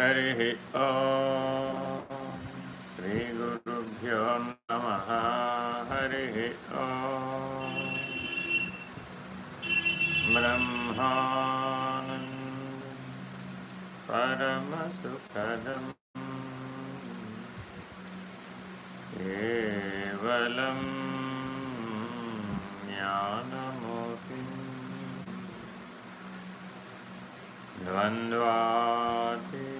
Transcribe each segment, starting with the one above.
हरिः ॐ श्रीगुरुभ्यो नमः। हरिः ॐ ब्रह्मानन्द परमसुखदम्। केवलं ज्ञानमूर्तिम् द्वन्द्वातीतं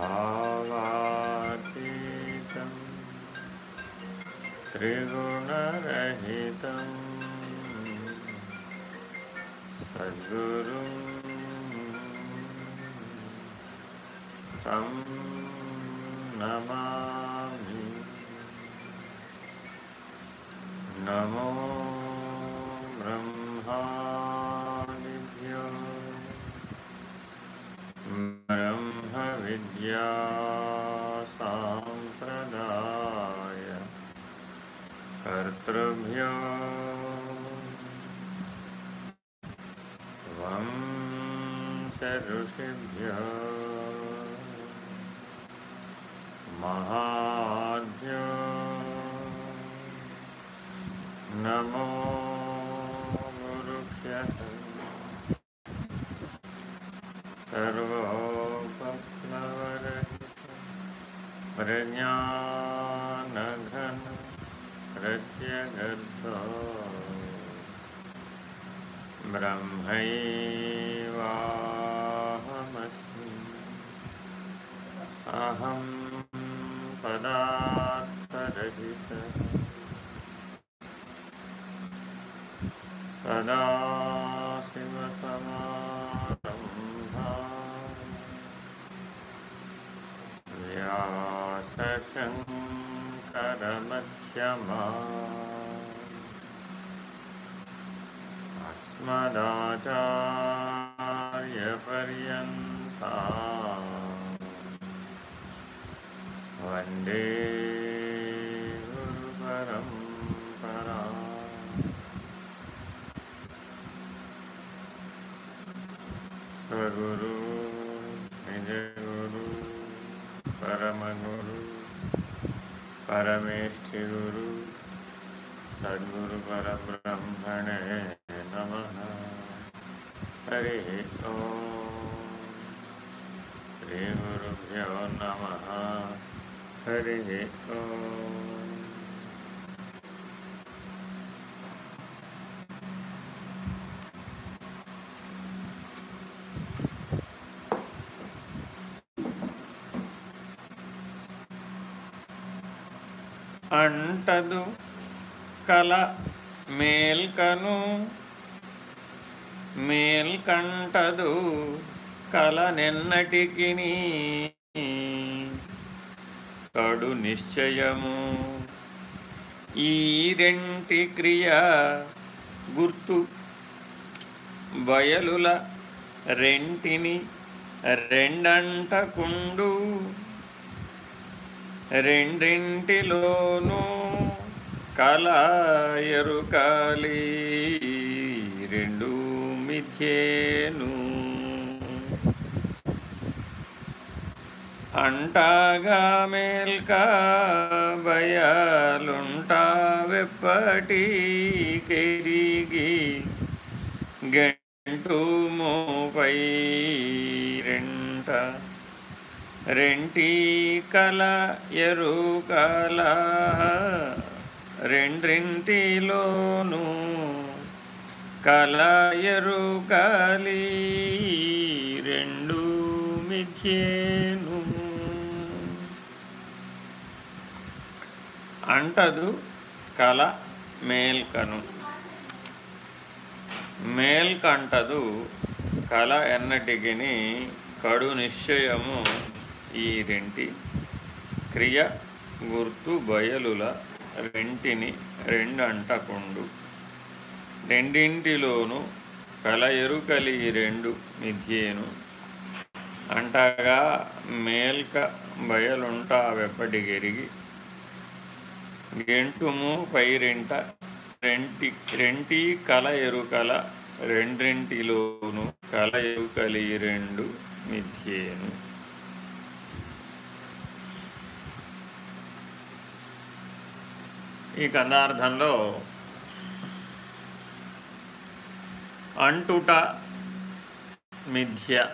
भावातीतं त्रिगुणरहितं सद्गुरुं तं नमामि। नमो ब्रह्मादिभ्यो या साम्प्रदाय कर्तृभ्या ऋषिभ्य महाभ्य नमो गुरुभ्यः सर्वो प्रज्ञानघन प्रत्यगर्भो ब्रह्मैवाहमस्मि। अहं पदार्थरहितः। सदाशिवसमारम्भा व्यासशङ्करमध्यमा अस्मदाचार्यपर्यन्ता वन्दे गुरुपरम्परा स्वगुरु निजगुरु परमगुरु परमेश गुरु सद्गुरु परब्रह्मणे नम। हरे ओ श्री गुरुभ्यो नम। हरे ओम। అంటదు కల మేల్కను. మేల్కంటదు కల నిన్నటికి కడు నిశ్చయము ఈ రెంటి క్రియ గుర్తు. బయలుల రెంటిని రెండంటకుండు. రెండింటిలోనూ కల ఎరుకాలి రెండు మిథ్యేను. అంటాగా మేల్కా భయాలుంటా వెప్పటి కెరిగి రెంటి కల ఎరుకల రెండింటిలోనూ కల ఎరుకలి రెండు మిథ్యేను. అంటదు కల మేల్కను. మేల్కంటదు కళ ఎన్నటికి కడు నిశ్చయము ఈ రెంటి క్రియ గుర్తు బయలుల రెంటిని రెండంటకుండు. రెండింటిలోనూ కల ఎరుకలి రెండు మిథ్యేను. అంటగా మేల్క బయలుంటావెప్పటికెరిగి గెంటుము పైరింట రెంటి రెంటి కల ఎరుకల రెండింటిలోను కల ఎరుకలి రెండు మిథ్యేను. ఈ కందార్థంలో అంటుట మిథ్య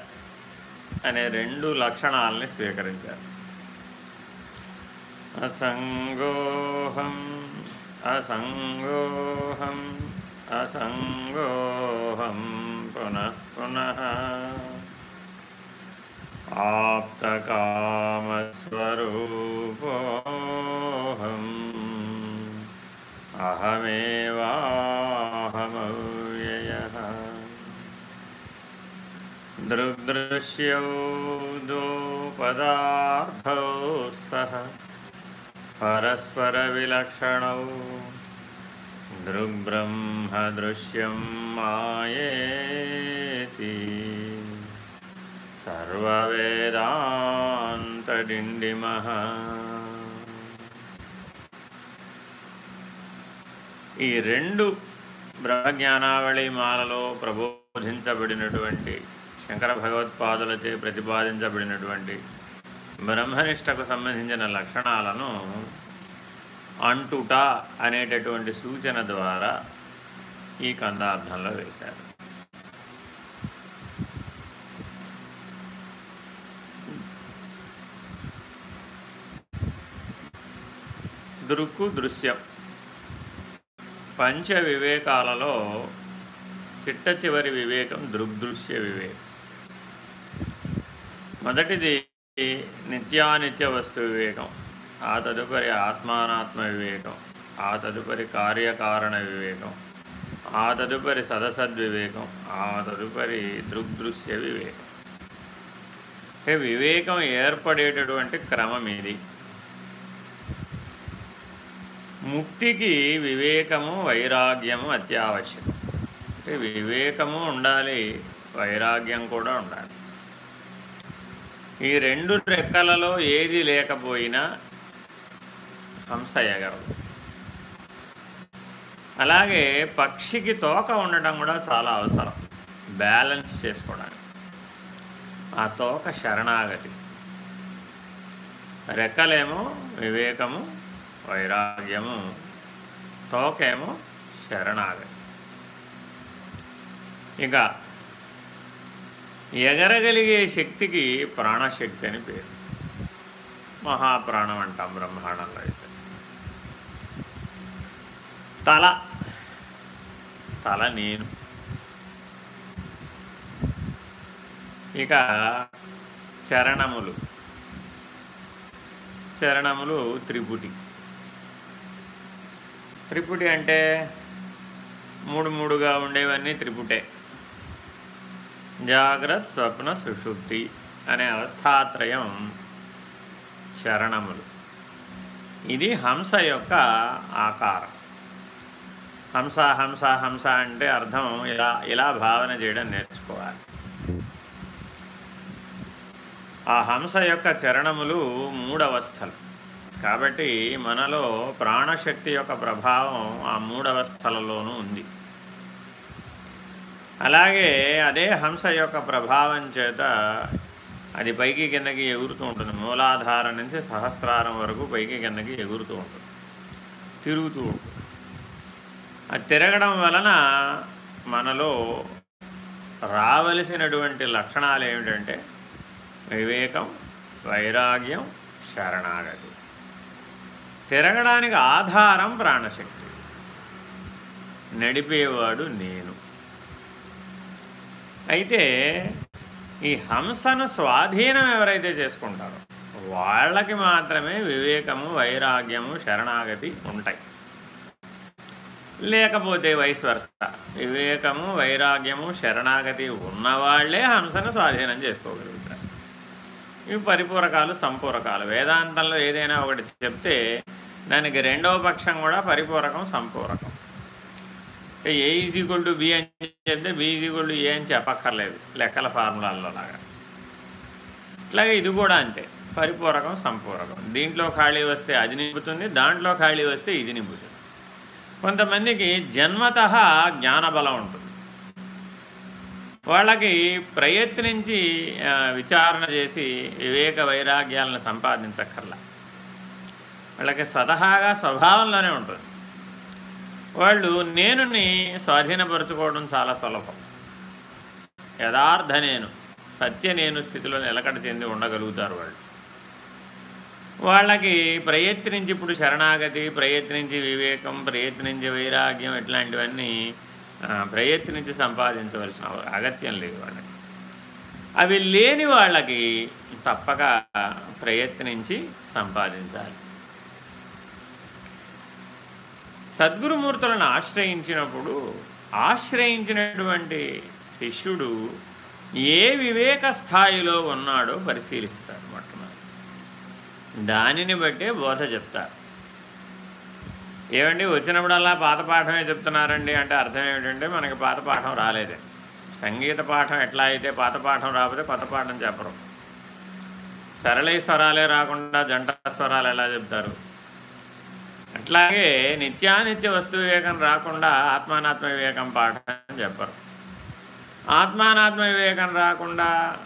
అనే రెండు లక్షణాలని స్వీకరించారు. అసంగోహం అసంగోహం అసంగోహం పునః పునః ఆప్తకామస్వరూపోహం अहमेवाहमव्ययः दृग्दृश्यौ द्वौ पदार्थौ स्तः परस्परविलक्षणौ दृग्ब्रह्मदृश्यं मायेति सर्ववेदान्तडिण्डिमः ఈ రెండు బ్రహ్మజ్ఞానావళి మాలలో ప్రబోధించబడినటువంటి శంకర భగవత్పాదులచే ప్రతిపాదించబడినటువంటి బ్రహ్మనిష్టకు సంబంధించిన లక్షణాలను అంటుట అనేటటువంటి సూచన ద్వారా ఈ కందార్థంలో వేశారు. దృక్కు దృశ్యం. పంచ వివేకాలలో చిట్ట చివరి వివేకం దృగ్దృశ్య వివేకం. మొదటిది నిత్యానిత్య వస్తు వివేకం ఆ తదుపరి ఆత్మానాత్మ వివేకం ఆ తదుపరి కార్యకారణ వివేకం ఆ తదుపరి సదసద్వివేకం ఆ తదుపరి దృగ్దృశ్య వివేకం. వివేకం ఏర్పడేటటువంటి క్రమం ఇది. ముక్తికి వివేకము వైరాగ్యము అత్యావశ్యకం. వివేకము ఉండాలి వైరాగ్యం కూడా ఉండాలి. ఈ రెండు రెక్కలలో ఏది లేకపోయినా హంస ఎగరదు అలాగే పక్షికి తోక ఉండటం కూడా చాలా అవసరం. బ్యాలెన్స్ చేసుకోవడానికి. ఆ తోక శరణాగతి. రెక్కలేమో వివేకము వైరాగ్యము తోకేమో శరణాగతి. ఇక ఎగరగలిగే శక్తికి ప్రాణశక్తి అని పేరు. మహాప్రాణం అంటాం బ్రహ్మాండంలో అయితే. తల తల నేను. ఇక చరణములు. చరణములు త్రిపుటి త్రిపుటి అంటే మూడు మూడుగా ఉండేవన్నీ త్రిపుటే. జాగ్రత్త స్వప్న సుషుప్తి అనే అవస్థాత్రయం చరణములు. ఇది హంస యొక్క ఆకారం. హంస హంస హంస అంటే అర్థం ఇలా ఇలా భావన చేయడం నేర్చుకోవాలి. ఆ హంస యొక్క చరణములు మూడవస్థలు. కాబట్టి మనలో ప్రాణశక్తి యొక్క ప్రభావం ఆ మూడవస్థలలోనూ ఉంది. అలాగే అదే హంస యొక్క ప్రభావం చేత అది పైకి కిందకి ఎగురుతూ ఉంటుంది. మూలాధారం నుంచి సహస్రారం వరకు పైకి కిందకి ఎగురుతూ ఉంటుంది. తిరుగుతూ ఉంటుంది. అది తిరగడం వలన మనలో రావలసినటువంటి లక్షణాలు ఏమిటంటే వివేకం వైరాగ్యం శరణాగతి. తిరగడానికి ఆధారం ప్రాణశక్తి. నడిపేవాడు నేను. అయితే ఈ హంసను స్వాధీనం ఎవరైతే చేసుకుంటారో వాళ్ళకి మాత్రమే వివేకము వైరాగ్యము శరణాగతి ఉంటాయి. లేకపోతే వయసు వరస. వివేకము వైరాగ్యము శరణాగతి ఉన్నవాళ్ళే హంసను స్వాధీనం చేసుకోగలుగుతారు. ఇవి పరిపూరకాలు సంపూరకాలు. వేదాంతంలో ఏదైనా ఒకటి చెప్తే దానికి రెండవ పక్షం కూడా పరిపూరకం సంపూరకం. ఏ ఈజ్ టు బి అని చెప్తే బి ఈజ్ టు ఏ అని చెప్పక్కర్లేదు లెక్కల ఫార్ములాల్లో లాగా. ఇట్లాగే ఇది కూడా అంతే పరిపూరకం సంపూరకం. దీంట్లో ఖాళీ వస్తే అది నింపుతుంది దాంట్లో ఖాళీ వస్తే ఇది నింపుతుంది. కొంతమందికి జన్మత జ్ఞానబలం ఉంటుంది. వాళ్ళకి ప్రయత్నించి విచారణ చేసి వివేక వైరాగ్యాలను సంపాదించక్కర్లా. వాళ్ళకి స్వతహాగా స్వభావంలోనే ఉంటుంది. వాళ్ళు నేనుని స్వాధీనపరచుకోవడం చాలా సులభం. యథార్థ నేను సత్య నేను స్థితిలో నిలకడ చెంది ఉండగలుగుతారు వాళ్ళు. వాళ్ళకి ప్రయత్నించి ఇప్పుడు శరణాగతి ప్రయత్నించి వివేకం ప్రయత్నించి వైరాగ్యం ఇట్లాంటివన్నీ ప్రయత్నించి సంపాదించవలసిన అగత్యం లేదు వాళ్ళకి. అవి లేని వాళ్ళకి తప్పక ప్రయత్నించి సంపాదించాలి. సద్గురుమూర్తులను ఆశ్రయించినప్పుడు ఆశ్రయించినటువంటి శిష్యుడు ఏ వివేక స్థాయిలో ఉన్నాడో పరిశీలిస్తారు మొట్టమొదటి. దానిని బట్టే బోధ చెప్తారు. ఏమండి వచ్చినప్పుడల్లా పాత పాఠమే చెప్తున్నారండి అంటే అర్థం ఏమిటంటే మనకి పాత పాఠం రాలేదే. సంగీత పాఠం ఎట్లా అయితే పాత పాఠం రాకపోతే కొత్త పాఠం చెప్పరు. సరళీ స్వరాలే రాకుండా జంట స్వరాలు ఎలా చెప్తారు? అట్లాగే నిత్యానిత్య వస్తు వివేకం రాకుండా ఆత్మానాత్మ వివేకం పాఠం చెప్పరు. ఆత్మానాత్మ వివేకం రాకుండా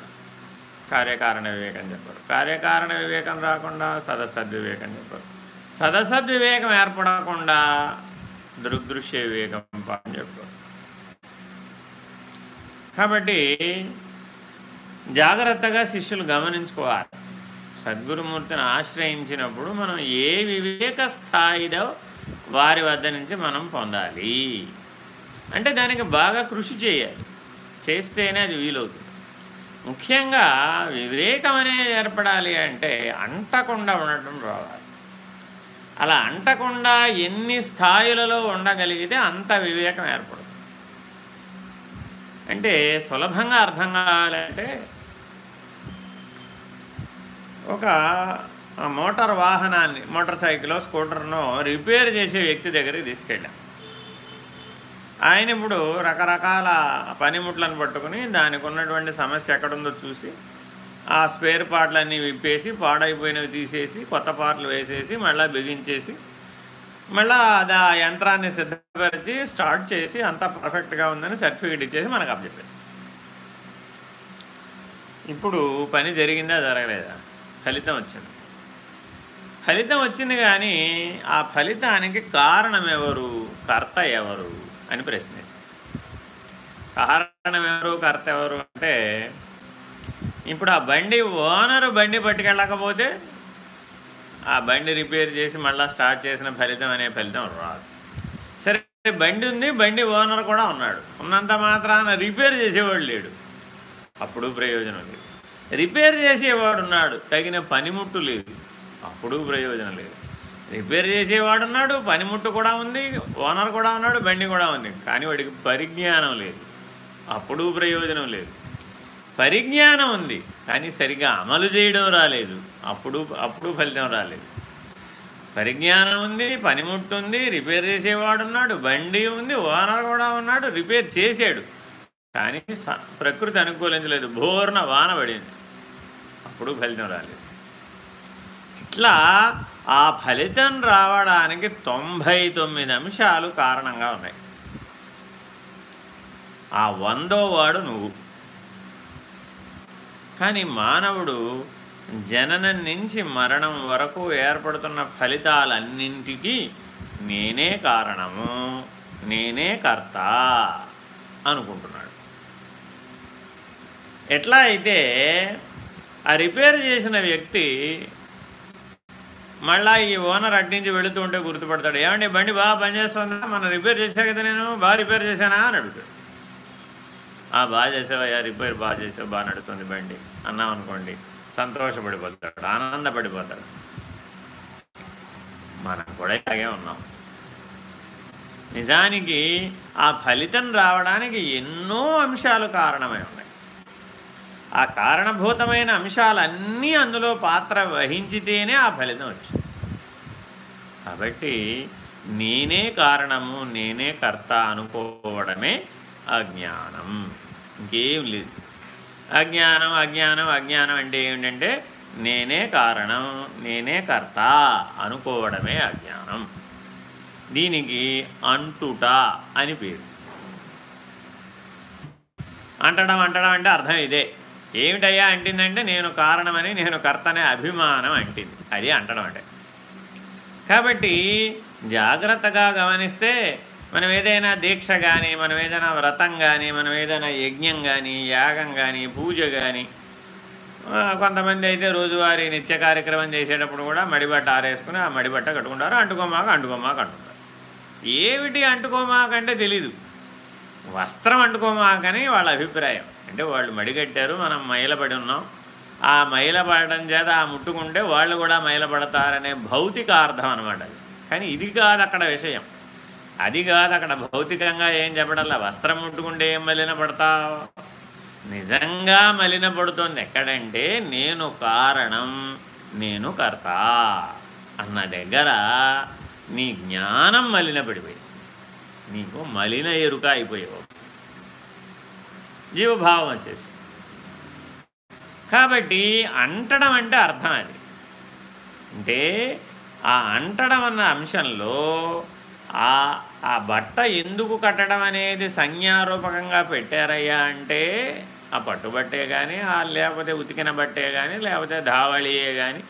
కార్యకారణ వివేకం చెప్పరు. కార్యకారణ వివేకం రాకుండా సదసద్వివేకం చెప్పరు. సదసద్వివేకం ఏర్పడకుండా దృగ్దృశ్య వివేకం పాఠం చెప్పరు. కాబట్టి జాగ్రత్తగా శిష్యులు గమనించుకోవాలి. సద్గురుమూర్తిని ఆశ్రయించినప్పుడు మనం ఏ వివేక స్థాయిలో వారి వద్ద నుంచి మనం పొందాలి? అంటే దానికి బాగా కృషి చేయాలి. చేస్తేనే అది వీలవుతుంది. ముఖ్యంగా వివేకం అనేది ఏర్పడాలి అంటే అంటకుండా ఉండటం రావాలి. అలా అంటకుండా ఎన్ని స్థాయిలలో ఉండగలిగితే అంత వివేకం ఏర్పడుతుంది. అంటే సులభంగా అర్థం కావాలంటే ఒక మోటార్ వాహనాన్ని మోటార్ సైకిల్ స్కూటర్ను రిపేర్ చేసే వ్యక్తి దగ్గరికి తీసుకెళ్ళాం. ఆయన ఇప్పుడు రకరకాల పనిముట్లను పట్టుకుని దానికి ఉన్నటువంటి సమస్య ఎక్కడుందో చూసి ఆ స్పేర్ పార్ట్లన్నీ విప్పేసి పాడైపోయినవి తీసేసి కొత్త పార్ట్లు వేసేసి మళ్ళీ బిగించేసి మళ్ళీ అది ఆ యంత్రాన్ని సిద్ధపరిచి స్టార్ట్ చేసి అంతా పర్ఫెక్ట్గా ఉందని సర్టిఫికేట్ ఇచ్చేసి మనకు అప్పచెప్పేసి ఇప్పుడు పని జరిగిందా జరగలేదా? ఫలితం వచ్చింది. ఫలితం వచ్చింది కానీ ఆ ఫలితానికి కారణం ఎవరు? కర్త ఎవరు? అని ప్రశ్నిస్తారు కారణం ఎవరు? కర్త ఎవరు? అంటే ఇప్పుడు ఆ బండి ఓనరు బండి పట్టుకెళ్ళకపోతే ఆ బండి రిపేర్ చేసి మళ్ళీ స్టార్ట్ చేసిన ఫలితం అనే ఫలితం రాదు. సరే బండి ఉంది బండి ఓనర్ కూడా ఉన్నాడు. ఉన్నంత మాత్రాన రిపేర్ చేసేవాడు లేడు. అప్పుడు ప్రయోజనం లేదు. రిపేర్ చేసేవాడున్నాడు. తగిన పనిముట్టు లేదు. అప్పుడు ప్రయోజనం లేదు. రిపేర్ చేసేవాడున్నాడు పనిముట్టు కూడా ఉంది ఓనర్ కూడా ఉన్నాడు బండి కూడా ఉంది. కానీ వాడికి పరిజ్ఞానం లేదు. అప్పుడు ప్రయోజనం లేదు. పరిజ్ఞానం ఉంది కానీ సరిగ్గా అమలు చేయడం రాలేదు. అప్పుడు అప్పుడు ఫలితం రాలేదు. పరిజ్ఞానం ఉంది పనిముట్టు ఉంది రిపేర్ చేసేవాడు ఉన్నాడు బండి ఉంది ఓనర్ కూడా ఉన్నాడు రిపేర్ చేశాడు. కానీ ప్రకృతి అనుకూలించలేదు. బోర్న వాన పడింది. అప్పుడు ఫలితం రాలేదు. ఇట్లా ఆ ఫలితం రావడానికి తొంభై తొమ్మిది అంశాలు కారణంగా ఉన్నాయి. ఆ వందో వాడు నువ్వు. కానీ మానవుడు జననం నుంచి మరణం వరకు ఏర్పడుతున్న ఫలితాలన్నింటికీ నేనే కారణము నేనే కర్త అనుకుంటున్నాడు. ఎట్లా అయితే ఆ రిపేర్ చేసిన వ్యక్తి మళ్ళా ఈ ఓనర్ అట్టించి వెళుతూ ఉంటే గుర్తుపడతాడు. ఏమండి బండి బాగా పనిచేస్తుందా? మనం రిపేర్ చేసా కదా నేను బాగా రిపేర్ చేశానా? అని అడుగుతాడు. బాగా చేసావయ్యా రిపేర్ బాగా చేసావు బాగా నడుస్తుంది బండి. అన్నాం అనుకోండి సంతోషపడిపోతాడు ఆనందపడిపోతాడు. మనం కూడా ఇలాగే ఉన్నాం. నిజానికి ఆ ఫలితం రావడానికి ఎన్నో అంశాలు కారణమై ఉన్నాయి. ఆ కారణభూతమైన అంశాలన్నీ అందులో పాత్ర వహించితేనే ఆ ఫలితం వచ్చింది. కాబట్టి నేనే కారణము నేనే కర్త అనుకోవడమే అజ్ఞానం. ఇంకేం లేదు. అజ్ఞానం అజ్ఞానం అజ్ఞానం అంటే ఏమిటంటే నేనే కారణం నేనే కర్త అనుకోవడమే అజ్ఞానం. దీనికి అంటుట అని పేరు. అంటడం అంటడం అంటే అర్థం ఇదే. ఏమిటయ్యా అంటిందంటే నేను కారణమని నేను కర్తనే అభిమానం అంటింది. అది అంటడం అంటే. కాబట్టి జాగ్రత్తగా గమనిస్తే మనం ఏదైనా దీక్ష కానీ మనం ఏదైనా వ్రతం కానీ మనం ఏదైనా యజ్ఞం కానీ యాగం కానీ పూజ కానీ కొంతమంది అయితే రోజువారీ నిత్య కార్యక్రమం చేసేటప్పుడు కూడా మడిబట్ట ఆరేసుకుని ఆ మడిబట్ట కట్టుకుంటారు అంటుకోమాక అంటుకోమాక అంటుకుంటారు. ఏమిటి అంటుకోమాకంటే తెలీదు. వస్త్రం అంటుకోమాకని వాళ్ళ అభిప్రాయం. అంటే వాళ్ళు మడిగట్టారు మనం మైలపడి ఉన్నాం. ఆ మైలపడడం చేత ఆ ముట్టుకుంటే వాళ్ళు కూడా మైలపడతారనే భౌతిక అర్థం అనమాట కానీ ఇది కాదు అక్కడ విషయం. అది కాదు అక్కడ భౌతికంగా ఏం చెప్పడంలా వస్త్రం ముట్టుకుంటే ఏం మలిన పడతావు? నిజంగా మలిన పడుతోంది ఎక్కడంటే నేను కారణం నేను కర్త అన్న దగ్గర నీ జ్ఞానం మలిన నీకు మలిన ఎరుక అయిపోయావు. జీవభావం వచ్చేసి కాబట్టి అంటడం అంటే అర్థం అది. అంటే ఆ అంటడం అన్న అంశంలో ఆ ఆ బట్ట ఎందుకు కట్టడం అనేది సంజ్ఞారూపకంగా పెట్టారయ్యా అంటే ఆ పట్టుబట్టే కానీ ఆ లేకపోతే ఉతికిన బట్టే కానీ లేకపోతే ధావళియే కానీ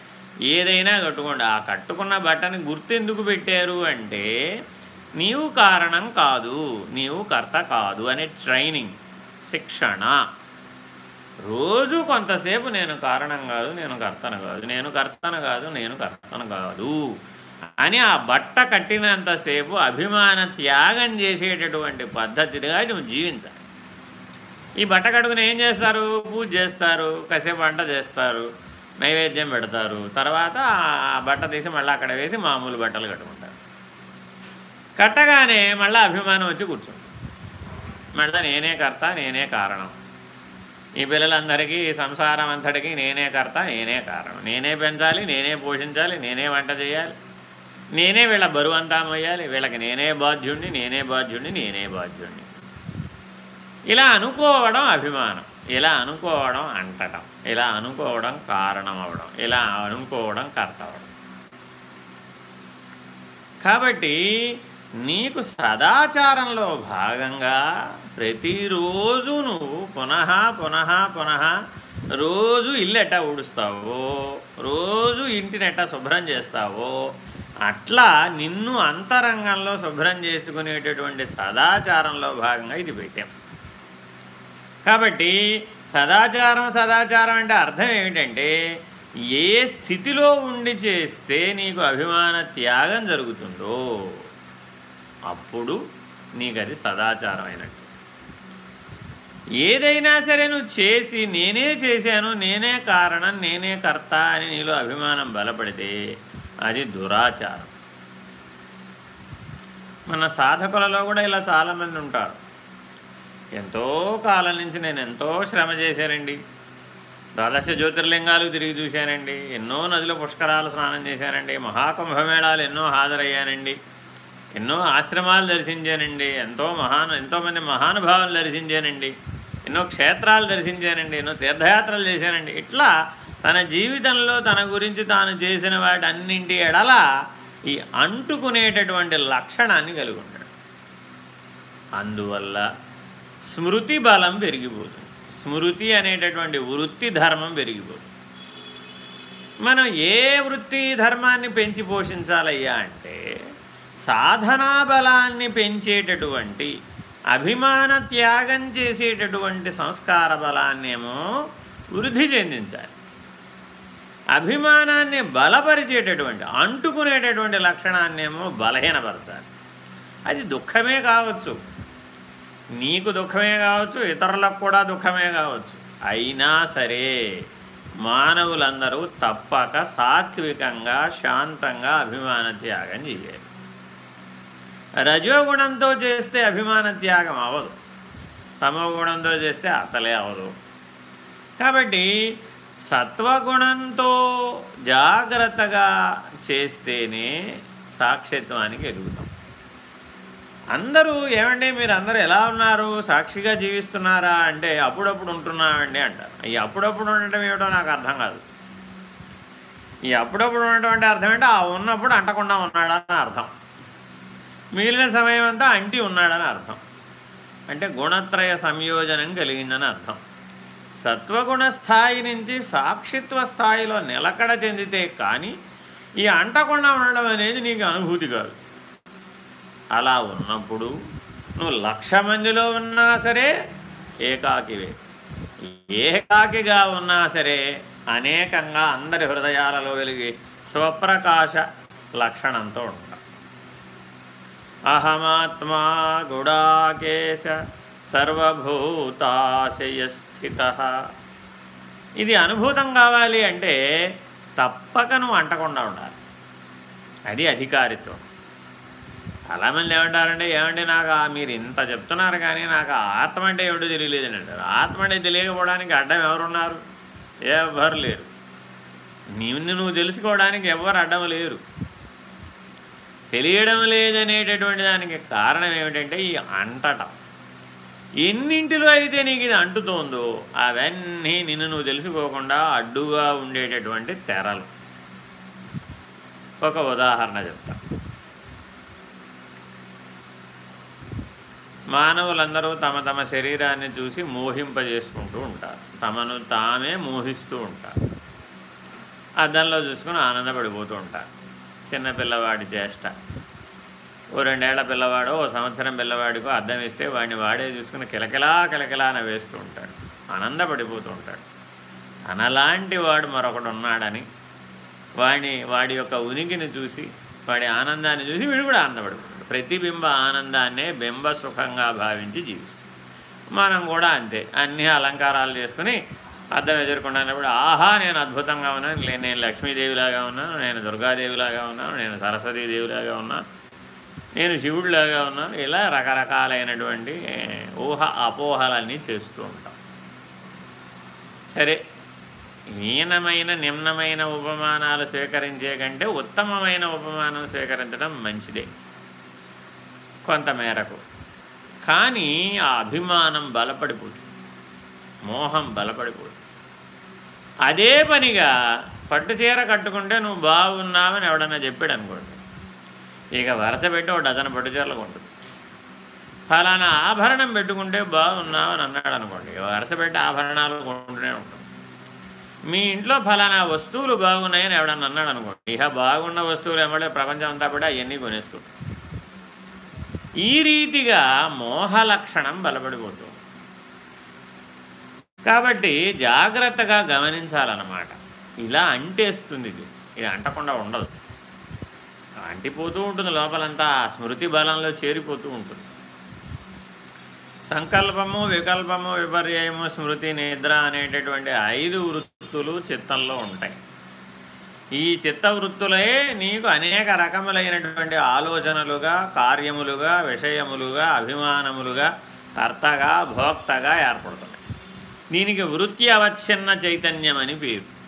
ఏదైనా కట్టుకోండి. ఆ కట్టుకున్న బట్టని గుర్తెందుకు పెట్టారు అంటే నీవు కారణం కాదు నీవు కర్త కాదు అనే ట్రైనింగ్ శిక్షణ. రోజు కొంతసేపు నేను కారణం కాదు నేను కర్తన కాదు నేను కర్తన కాదు నేను కర్తన కాదు అని ఆ బట్ట కట్టినంతసేపు అభిమాన త్యాగం చేసేటటువంటి పద్ధతిగా నువ్వు జీవించాలి. ఈ బట్ట కట్టుకుని ఏం చేస్తారు? పూజ చేస్తారు కసేపు వంట చేస్తారు నైవేద్యం పెడతారు. తర్వాత ఆ బట్ట తీసి మళ్ళీ అక్కడ వేసి మామూలు బట్టలు కట్టుకుంటారు. కట్టగానే మళ్ళీ అభిమానం వచ్చి కూర్చుంది మళ్ళీ నేనే కర్త నేనే కారణం. ఈ పిల్లలందరికీ సంసారం అంతటికి నేనే కర్త నేనే కారణం. నేనే పెంచాలి నేనే పోషించాలి నేనే వంట చేయాలి. నేనే వీళ్ళ బరువు అంతా మొయ్యాలి వీళ్ళకి నేనే బాధ్యుణ్ణి నేనే బాధ్యుణ్ణి నేనే బాధ్యుణ్ణి. ఇలా అనుకోవడం అభిమానం. ఇలా అనుకోవడం అంటడం. ఇలా అనుకోవడం కారణం అవడం. ఇలా అనుకోవడం కర్త అవడం. కాబట్టి నీకు సదాచారంలో భాగంగా ప్రతిరోజు నువ్వు పునః పునః పునః రోజు ఇల్లు ఎట్టా ఊడుస్తావో రోజు ఇంటిని ఎట్టా శుభ్రం చేస్తావో అట్లా నిన్ను అంతరంగంలో శుభ్రం చేసుకునేటటువంటి సదాచారంలో భాగంగా ఇది పెట్టాం. కాబట్టి సదాచారం సదాచారం అంటే అర్థం ఏమిటంటే ఏ స్థితిలో ఉండి చేస్తే నీకు అభిమాన త్యాగం జరుగుతుందో అప్పుడు నీకు అది సదాచారం అయినట్టు ఏదైనా సరే నువ్వు చేసి నేనే చేశాను నేనే కారణం నేనే కర్త అని నీలో అభిమానం బలపడితే అది దురాచారం. మన సాధకులలో కూడా ఇలా చాలామంది ఉంటారు. ఎంతో కాలం నుంచి నేను ఎంతో శ్రమ చేశానండి. ద్వాదశ జ్యోతిర్లింగాలు తిరిగి చూశానండి. ఎన్నో నదుల పుష్కరాలు స్నానం చేశానండి. మహాకుంభమేళాలు ఎన్నో హాజరయ్యానండి. ఎన్నో ఆశ్రమాలు దర్శించానండి ఎంతో మహాను ఎంతోమంది మహానుభావులు దర్శించానండి ఎన్నో క్షేత్రాలు దర్శించానండి ఎన్నో తీర్థయాత్రలు చేశానండి. ఇట్లా తన జీవితంలో తన గురించి తాను చేసిన వాటి అన్నింటి ఎడల ఈ అంటుకునేటటువంటి లక్షణాన్ని కలిగి ఉంటాడు అందువల్ల స్మృతి బలం పెరిగిపోతుంది. స్మృతి అనేటటువంటి వృత్తి ధర్మం పెరిగిపోతుంది. మనం ఏ వృత్తి ధర్మాన్ని పెంచి పోషించాలయ్యా అంటే సాధనా బలాన్ని పెంచేటటువంటి అభిమాన త్యాగం చేసేటటువంటి సంస్కార బలాన్నేమో వృద్ధి చెందించాలి. అభిమానాన్ని బలపరిచేటటువంటి అంటుకునేటటువంటి లక్షణాన్నేమో బలహీనపరచాలి. అది దుఃఖమే కావచ్చు. నీకు దుఃఖమే కావచ్చు ఇతరులకు కూడా దుఃఖమే కావచ్చు. అయినా సరే మానవులందరూ తప్పక సాత్వికంగా శాంతంగా అభిమాన త్యాగం చేయాలి. రజోగుణంతో చేస్తే అభిమాన త్యాగం అవ్వదు. తమోగుణంతో చేస్తే అసలే అవ్వదు. కాబట్టి సత్వగుణంతో జాగ్రత్తగా చేస్తేనే సాక్షిత్వానికి ఎదుగుతాం. అందరూ ఏమండి మీరు అందరూ ఎలా ఉన్నారు? సాక్షిగా జీవిస్తున్నారా అంటే అప్పుడప్పుడు ఉంటున్నామండి అంటారు. ఈ అప్పుడప్పుడు ఉండటం ఏమిటో నాకు అర్థం కాదు. ఈ అప్పుడప్పుడు ఉండటం అంటే అర్థం ఏంటి? ఆ ఉన్నప్పుడు అంటకుండా ఉన్నాడని అర్థం. మిగిలిన సమయం అంతా అంటి ఉన్నాడని అర్థం. అంటే గుణత్రయ సంయోజనం కలిగిందని అర్థం. సత్వగుణ స్థాయి నుంచి సాక్షిత్వ స్థాయిలో నిలకడ చెందితే కానీ ఈ అంటకుండా ఉండడం అనేది నీకు అనుభూతి కాదు. అలా ఉన్నప్పుడు నువ్వు లక్ష మందిలో ఉన్నా సరే ఏకాకివే ఏకాకిగా ఉన్నా సరే అనేకంగా అందరి హృదయాలలో వెలిగి స్వప్రకాశ లక్షణంతో ఉంటుంది. అహమాత్మా గుడాకేశ సర్వభూతాశయస్థిత ఇది అనుభూతం కావాలి అంటే తప్పక నువ్వు అంటకుండా ఉండాలి. అది అధికారిత్వం. చాలామంది ఏమంటారంటే ఏమంటే నాకు మీరు ఇంత చెప్తున్నారు కానీ నాకు ఆత్మ అంటే ఏమిటో తెలియలేదని అంటారు. ఆత్మ అంటే తెలియకపోవడానికి అడ్డం ఎవరున్నారు? ఎవరు లేరు. నిన్ను నువ్వు తెలుసుకోవడానికి ఎవరు అడ్డం లేరు. తెలియడం లేదనేటటువంటి దానికి కారణం ఏమిటంటే ఈ అంటటం. ఎన్నింటిలో అయితే నీకు ఇది అంటుతోందో అవన్నీ నిన్ను నువ్వు తెలుసుకోకుండా అడ్డుగా ఉండేటటువంటి తెరలు. ఒక ఉదాహరణ చెప్తా. మానవులందరూ తమ తమ శరీరాన్ని చూసి మోహింపజేసుకుంటూ ఉంటారు. తమను తామే మోహిస్తూ ఉంటారు. అద్దంలో చూసుకుని ఆనందపడిపోతూ ఉంటారు. చిన్న పిల్లవాడి చేష్ట. ఓ రెండేళ్ళ పిల్లవాడు ఓ సంవత్సరం పిల్లవాడికో అర్థం ఇస్తే వాడిని వాడే చూసుకుని కిలకిలా కిలకిలా వేస్తూ ఉంటాడు. ఆనందపడిపోతూ ఉంటాడు తనలాంటి వాడు మరొకడు ఉన్నాడని వాడిని వాడి యొక్క ఉనికిని చూసి వాడి ఆనందాన్ని చూసి వీడు కూడా ఆనందపడిపోతాడు. ప్రతిబింబ ఆనందాన్నే బింబ సుఖంగా భావించి జీవిస్తాడు మనం కూడా అంతే. అన్ని అలంకారాలు చేసుకుని అద్దం ఎదుర్కొన్నప్పుడు ఆహా నేను అద్భుతంగా ఉన్నాను. నేను లక్ష్మీదేవిలాగా ఉన్నాను నేను దుర్గాదేవిలాగా ఉన్నాను నేను సరస్వతీదేవిలాగా ఉన్నాను నేను శివుడిలాగా ఉన్నాను. ఇలా రకరకాలైనటువంటి ఊహ అపోహలన్నీ చేస్తూ ఉంటాం. సరే హీనమైన నిమ్నమైన ఉపమానాలు స్వీకరించే కంటే ఉత్తమమైన ఉపమానం స్వీకరించడం మంచిదే కొంతమేరకు. కానీ ఆ అభిమానం బలపడిపోతుంది మోహం బలపడిపోతుంది. అదే పనిగా పట్టు చీర కట్టుకుంటే నువ్వు బాగున్నావని ఎవడన్నా చెప్పాడు అనుకోండి. ఇక వరుస పెట్టి ఒక డజన్ పట్టు చీరలు కొంటుంది ఫలానా ఆభరణం పెట్టుకుంటే బాగున్నావని అన్నాడు అనుకోండి. వరుస పెట్టి ఆభరణాలు కొంటూనే ఉంటుంది మీ ఇంట్లో ఫలానా వస్తువులు బాగున్నాయని ఎవడన్నా అన్నాడు అనుకోండి. ఇక బాగున్న వస్తువులు ఏమంటే ప్రపంచం అంతా కూడా అవన్నీ కొనేస్తుంటారు ఈ రీతిగా మోహ లక్షణం బలపడిపోతుంది కాబట్టి జాగ్రత్తగా గమనించాలన్నమాట. ఇలా అంటేస్తుంది ఇది. ఇది అంటకుండా ఉండదు. అంటిపోతూ ఉంటుంది లోపలంతా స్మృతి బలంలో చేరిపోతూ ఉంటుంది. సంకల్పము వికల్పము విపర్యయము స్మృతి నిద్ర అనేటటువంటి ఐదు వృత్తులు చిత్తంలో ఉంటాయి. ఈ చిత్త వృత్తులే నీకు అనేక రకములైనటువంటి ఆలోచనలుగా కార్యములుగా విషయములుగా అభిమానములుగా కర్తగా భోక్తగా ఏర్పడుతుంది దీనికి వృత్తి అవచ్ఛిన్న చైతన్యం అని పేరు.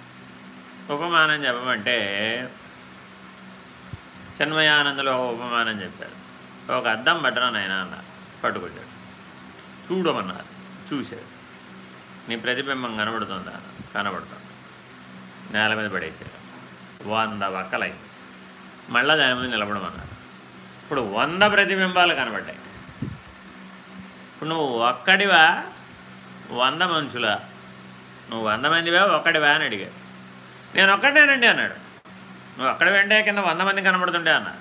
ఉపమానం చెప్పమంటే చన్మయానందలో ఒక ఉపమానం చెప్పారు. ఒక అద్దం పట్టడం నాయన అన్నారు పట్టుకొచ్చాడు. చూడమన్నారు చూశాడు. నీ ప్రతిబింబం కనబడుతుందా? కనబడుతుంది. నేల మీద పడేసాడు వంద వక్కలైంది. మళ్ళా దాని మీద నిలబడమన్నారు. ఇప్పుడు వంద ప్రతిబింబాలు కనబడ్డాయి. ఇప్పుడు నువ్వు ఒక్కడివా? వంద మనుషులా. నువ్వు వంద మందివా ఒక్కడివా అని అడిగాడు నేను ఒక్కడేనండి అన్నాడు. నువ్వు అక్కడ వెంటే కింద వంద మంది కనబడుతుంటే అన్నా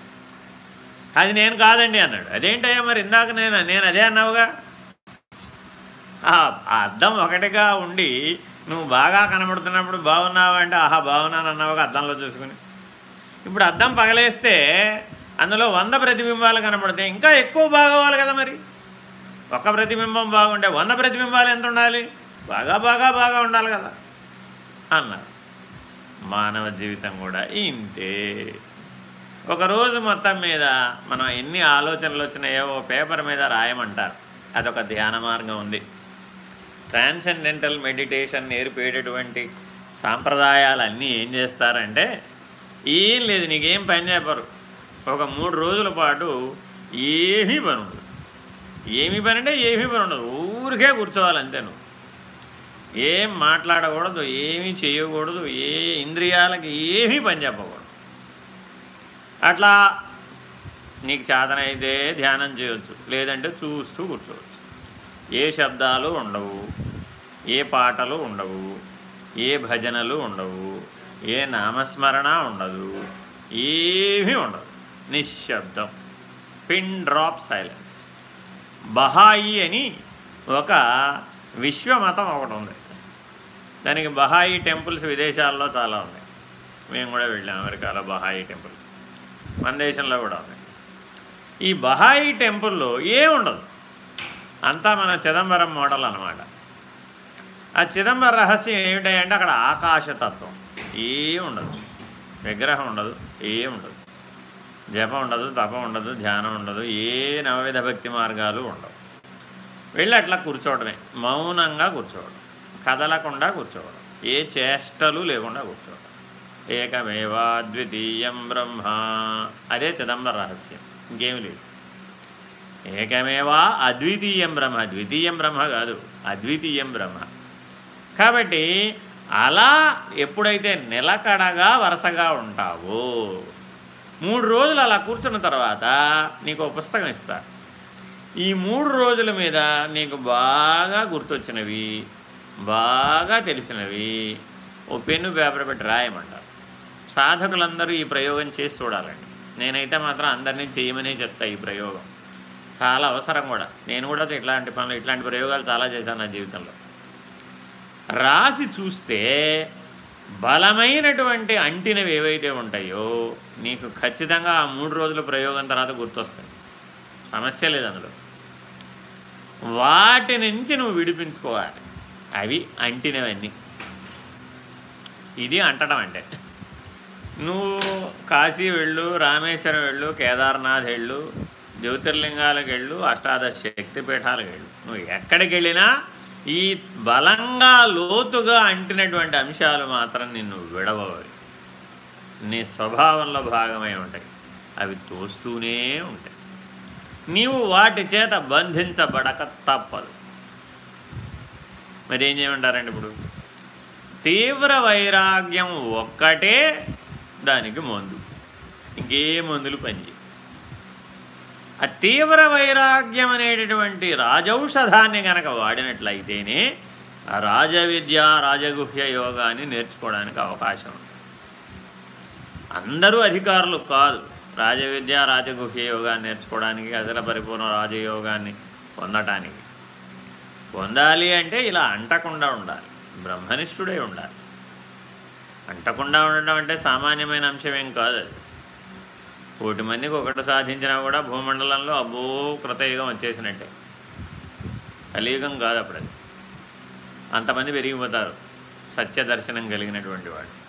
అది నేను కాదండి అన్నాడు. అదేంటయ్యా మరి ఇందాక నేను నేను అదే అన్నావుగా? ఆ అద్దం ఒకటిగా ఉండి నువ్వు బాగా కనబడుతున్నప్పుడు బాగున్నావు అంటే ఆహా బాగున్నాను అన్నావుగా అద్దంలో చూసుకుని. ఇప్పుడు అద్దం పగలేస్తే అందులో వంద ప్రతిబింబాలు కనబడితే ఇంకా ఎక్కువ బాగోవాలి కదా మరి? ఒక ప్రతిబింబం బాగుంటే వంద ప్రతిబింబాలు ఎంత ఉండాలి? బాగా బాగా బాగా ఉండాలి కదా. అన్నారు మానవ జీవితం కూడా ఇంతే. ఒకరోజు మొత్తం మీద మనం ఎన్ని ఆలోచనలు వచ్చినాయో పేపర్ మీద రాయమంటారు. అదొక ధ్యాన మార్గం ఉంది. ట్రాన్సెండెంటల్ మెడిటేషన్ నేర్పేటటువంటి సాంప్రదాయాలు అన్నీ ఏం చేస్తారంటే ఏం లేదు నీకేం పని చెప్పరు ఒక మూడు రోజుల పాటు ఏమీ పని ఏమి పని అంటే ఏమీ పని ఉండదు. ఊరికే కూర్చోవాలి అంతే నువ్వు. ఏం మాట్లాడకూడదు ఏమీ చేయకూడదు ఏ ఇంద్రియాలకి ఏమీ పని చెప్పకూడదు. అట్లా నీకు చేతనైతే ధ్యానం చేయవచ్చు లేదంటే చూస్తూ కూర్చోవచ్చు. ఏ శబ్దాలు ఉండవు ఏ పాటలు ఉండవు ఏ భజనలు ఉండవు ఏ నామస్మరణ ఉండదు ఏమీ ఉండదు. నిశ్శబ్దం. పిన్ డ్రాప్ సైలెన్స్ బహాయి అని ఒక విశ్వమతం ఒకటి ఉంది. దానికి బహాయి టెంపుల్స్ విదేశాల్లో చాలా ఉన్నాయి. మేము కూడా వెళ్ళాం అమెరికాలో బహాయి టెంపుల్. మన దేశంలో కూడా ఉంది. ఈ బహాయి టెంపుల్లో ఏముండదు అంతా మన చిదంబరం మోడల్ అనమాట ఆ చిదంబర రహస్యం ఏమిటంటే అక్కడ ఆకాశతత్వం. ఏం ఉండదు. విగ్రహం ఉండదు. ఏం ఉండదు. జపం ఉండదు తపం ఉండదు ధ్యానం ఉండదు ఏ నవవిధ భక్తి మార్గాలు ఉండవు. వెళ్ళి అట్లా కూర్చోవడమే. మౌనంగా కూర్చోవడం. కదలకుండా కూర్చోవడం. ఏ చేష్టలు లేకుండా కూర్చోవడం. ఏకమేవా ద్వితీయం బ్రహ్మ. అదే చిదంబర రహస్యం. ఇంకేమి లేదు. ఏకమేవా అద్వితీయం బ్రహ్మ. ద్వితీయం బ్రహ్మ కాదు. అద్వితీయం బ్రహ్మ. కాబట్టి అలా ఎప్పుడైతే నిలకడగా వరుసగా ఉంటావో మూడు రోజులు అలా కూర్చున్న తర్వాత నీకు ఒక పుస్తకం ఇస్తా. ఈ మూడు రోజుల మీద నీకు బాగా గుర్తొచ్చినవి బాగా తెలిసినవి ఓ పెన్ను పేపర్ పెట్టి రాయమంటారు. సాధకులందరూ ఈ ప్రయోగం చేసి చూడాలండి. నేనైతే మాత్రం అందరినీ చేయమనే చెప్తా ఈ ప్రయోగం. చాలా అవసరం కూడా. నేను కూడా ఇట్లాంటి పనులు ఇట్లాంటి ప్రయోగాలు చాలా చేశాను నా జీవితంలో. రాసి చూస్తే బలమైనటువంటి అంటినవి ఏవైతే ఉంటాయో నీకు ఖచ్చితంగా ఆ మూడు రోజుల ప్రయోగం తర్వాత గుర్తొస్తుంది సమస్య లేదు అందులో. వాటి నుంచి నువ్వు విడిపించుకోవాలి. అవి అంటినవన్నీ. ఇది అంటడం అంటే. నువ్వు కాశీ వెళ్ళు రామేశ్వరం వెళ్ళు కేదార్నాథ్ వెళ్ళు జ్యోతిర్లింగాలకు వెళ్ళు అష్టాదశ శక్తిపీఠాలకు వెళ్ళు. నువ్వు ఎక్కడికి వెళ్ళినా ఈ బలంగా లోతుగా అంటినటువంటి అంశాలు మాత్రం నిన్ను విడవవి. నీ స్వభావంలో భాగమై ఉంటాయి. అవి తోస్తూనే ఉంటాయి. నీవు వాటి చేత బంధించబడక తప్పదు. మరి ఏం చేయమంటారండి ఇప్పుడు? తీవ్ర వైరాగ్యం ఒక్కటే దానికి మందు. ఇంకే మందులు పనిచేయి ఆ తీవ్ర వైరాగ్యం అనేటటువంటి రాజౌషధాన్ని కనుక వాడినట్లయితేనే ఆ రాజవిద్య రాజగుహ్య యోగాన్ని నేర్చుకోవడానికి అవకాశం ఉంది అందరూ అధికారులు కాదు. రాజవిద్య రాజగుహ్య యోగాన్ని నేర్చుకోవడానికి అసలు పరిపూర్ణ రాజయోగాన్ని పొందటానికి. పొందాలి అంటే ఇలా అంటకుండా ఉండాలి. బ్రహ్మనిష్ఠుడై ఉండాలి. అంటకుండా ఉండడం అంటే సామాన్యమైన అంశమేం కాదు అది. కోటి మందికి ఒకటి సాధించినా కూడా భూమండలంలో అబ్బో కృతయుగం వచ్చేసినట్టే. కలియుగం కాదు అప్పుడు అంతమంది పెరిగిపోతారు. సత్య దర్శనం కలిగినటువంటి వాడు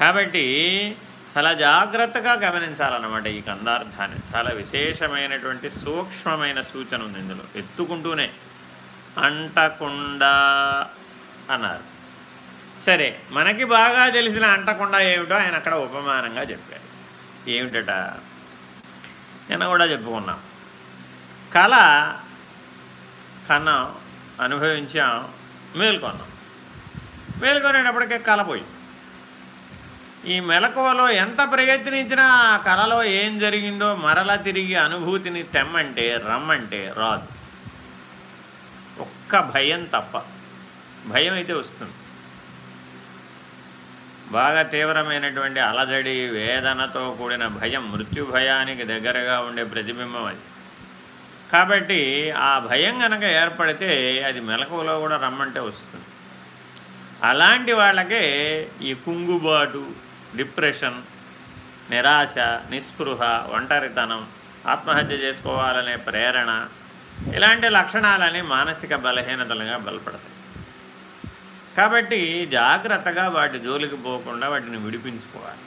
కాబట్టి చాలా జాగ్రత్తగా గమనించాలన్నమాట ఈ కందార్థాన్ని. చాలా విశేషమైనటువంటి సూక్ష్మమైన సూచన ఉంది ఇందులో. ఎత్తుకుంటూనే అంటకుండా అన్నారు. సరే మనకి బాగా తెలిసిన అంటకుండా ఏమిటో ఆయన అక్కడ ఉపమానంగా చెప్పారు ఏమిటట? నిన్న కూడా చెప్పుకున్నాం. కళ కన్నాం అనుభవించాం మేల్కొన్నాం. మేల్కొనేటప్పటికే కళ పోయింది. ఈ మెలకువలో ఎంత ప్రయత్నించినా ఆ కళలో ఏం జరిగిందో మరల తిరిగి అనుభూతిని తెమ్మంటే రమ్మంటే రాదు. ఒక్క భయం తప్ప. భయం అయితే వస్తుంది. బాగా తీవ్రమైనటువంటి అలజడి వేదనతో కూడిన భయం మృత్యు భయానికి దగ్గరగా ఉండే ప్రతిబింబం అది. కాబట్టి ఆ భయం కనుక ఏర్పడితే అది మెలకువలో కూడా రమ్మంటే వస్తుంది. అలాంటి వాళ్ళకే ఈ కుంగుబాటు డిప్రెషన్ నిరాశ నిస్పృహ ఒంటరితనం ఆత్మహత్య చేసుకోవాలనే ప్రేరణ ఇలాంటి లక్షణాలని మానసిక బలహీనతలుగా బలపడతాయి. కాబట్టి జాగ్రత్తగా వాటి జోలికి పోకుండా వాటిని విడిపించుకోవాలి.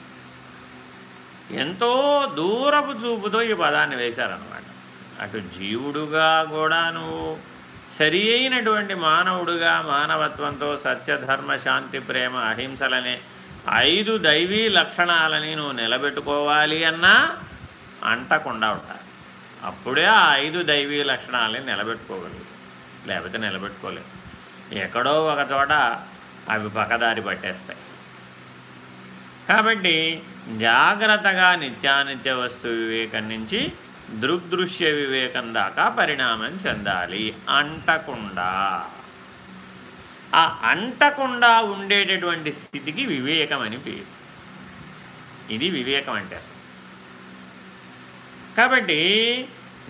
ఎంతో దూరపు చూపుతో ఈ పదాన్ని వేశారనమాట అటు జీవుడుగా కూడా నువ్వు సరి అయినటువంటి మానవుడుగా మానవత్వంతో సత్యధర్మ శాంతి ప్రేమ అహింసలనే ఐదు దైవీ లక్షణాలని నువ్వు నిలబెట్టుకోవాలి అన్నా అంటకుండా ఉంటాయి అప్పుడే ఆ ఐదు దైవీ లక్షణాలని నిలబెట్టుకోగలరు. లేకపోతే నిలబెట్టుకోలేవు ఎక్కడో ఒక చోట అవి పక్కదారి పట్టేస్తాయి. కాబట్టి జాగ్రత్తగా నిత్యానిత్య వస్తు వివేకం నుంచి దృగ్దృశ్య వివేకం దాకా పరిణామం చెందాలి. అంటకుండా. ఆ అంటకుండా ఉండేటటువంటి స్థితికి వివేకం అని పేరు. ఇది వివేకం అంటే అసలు. కాబట్టి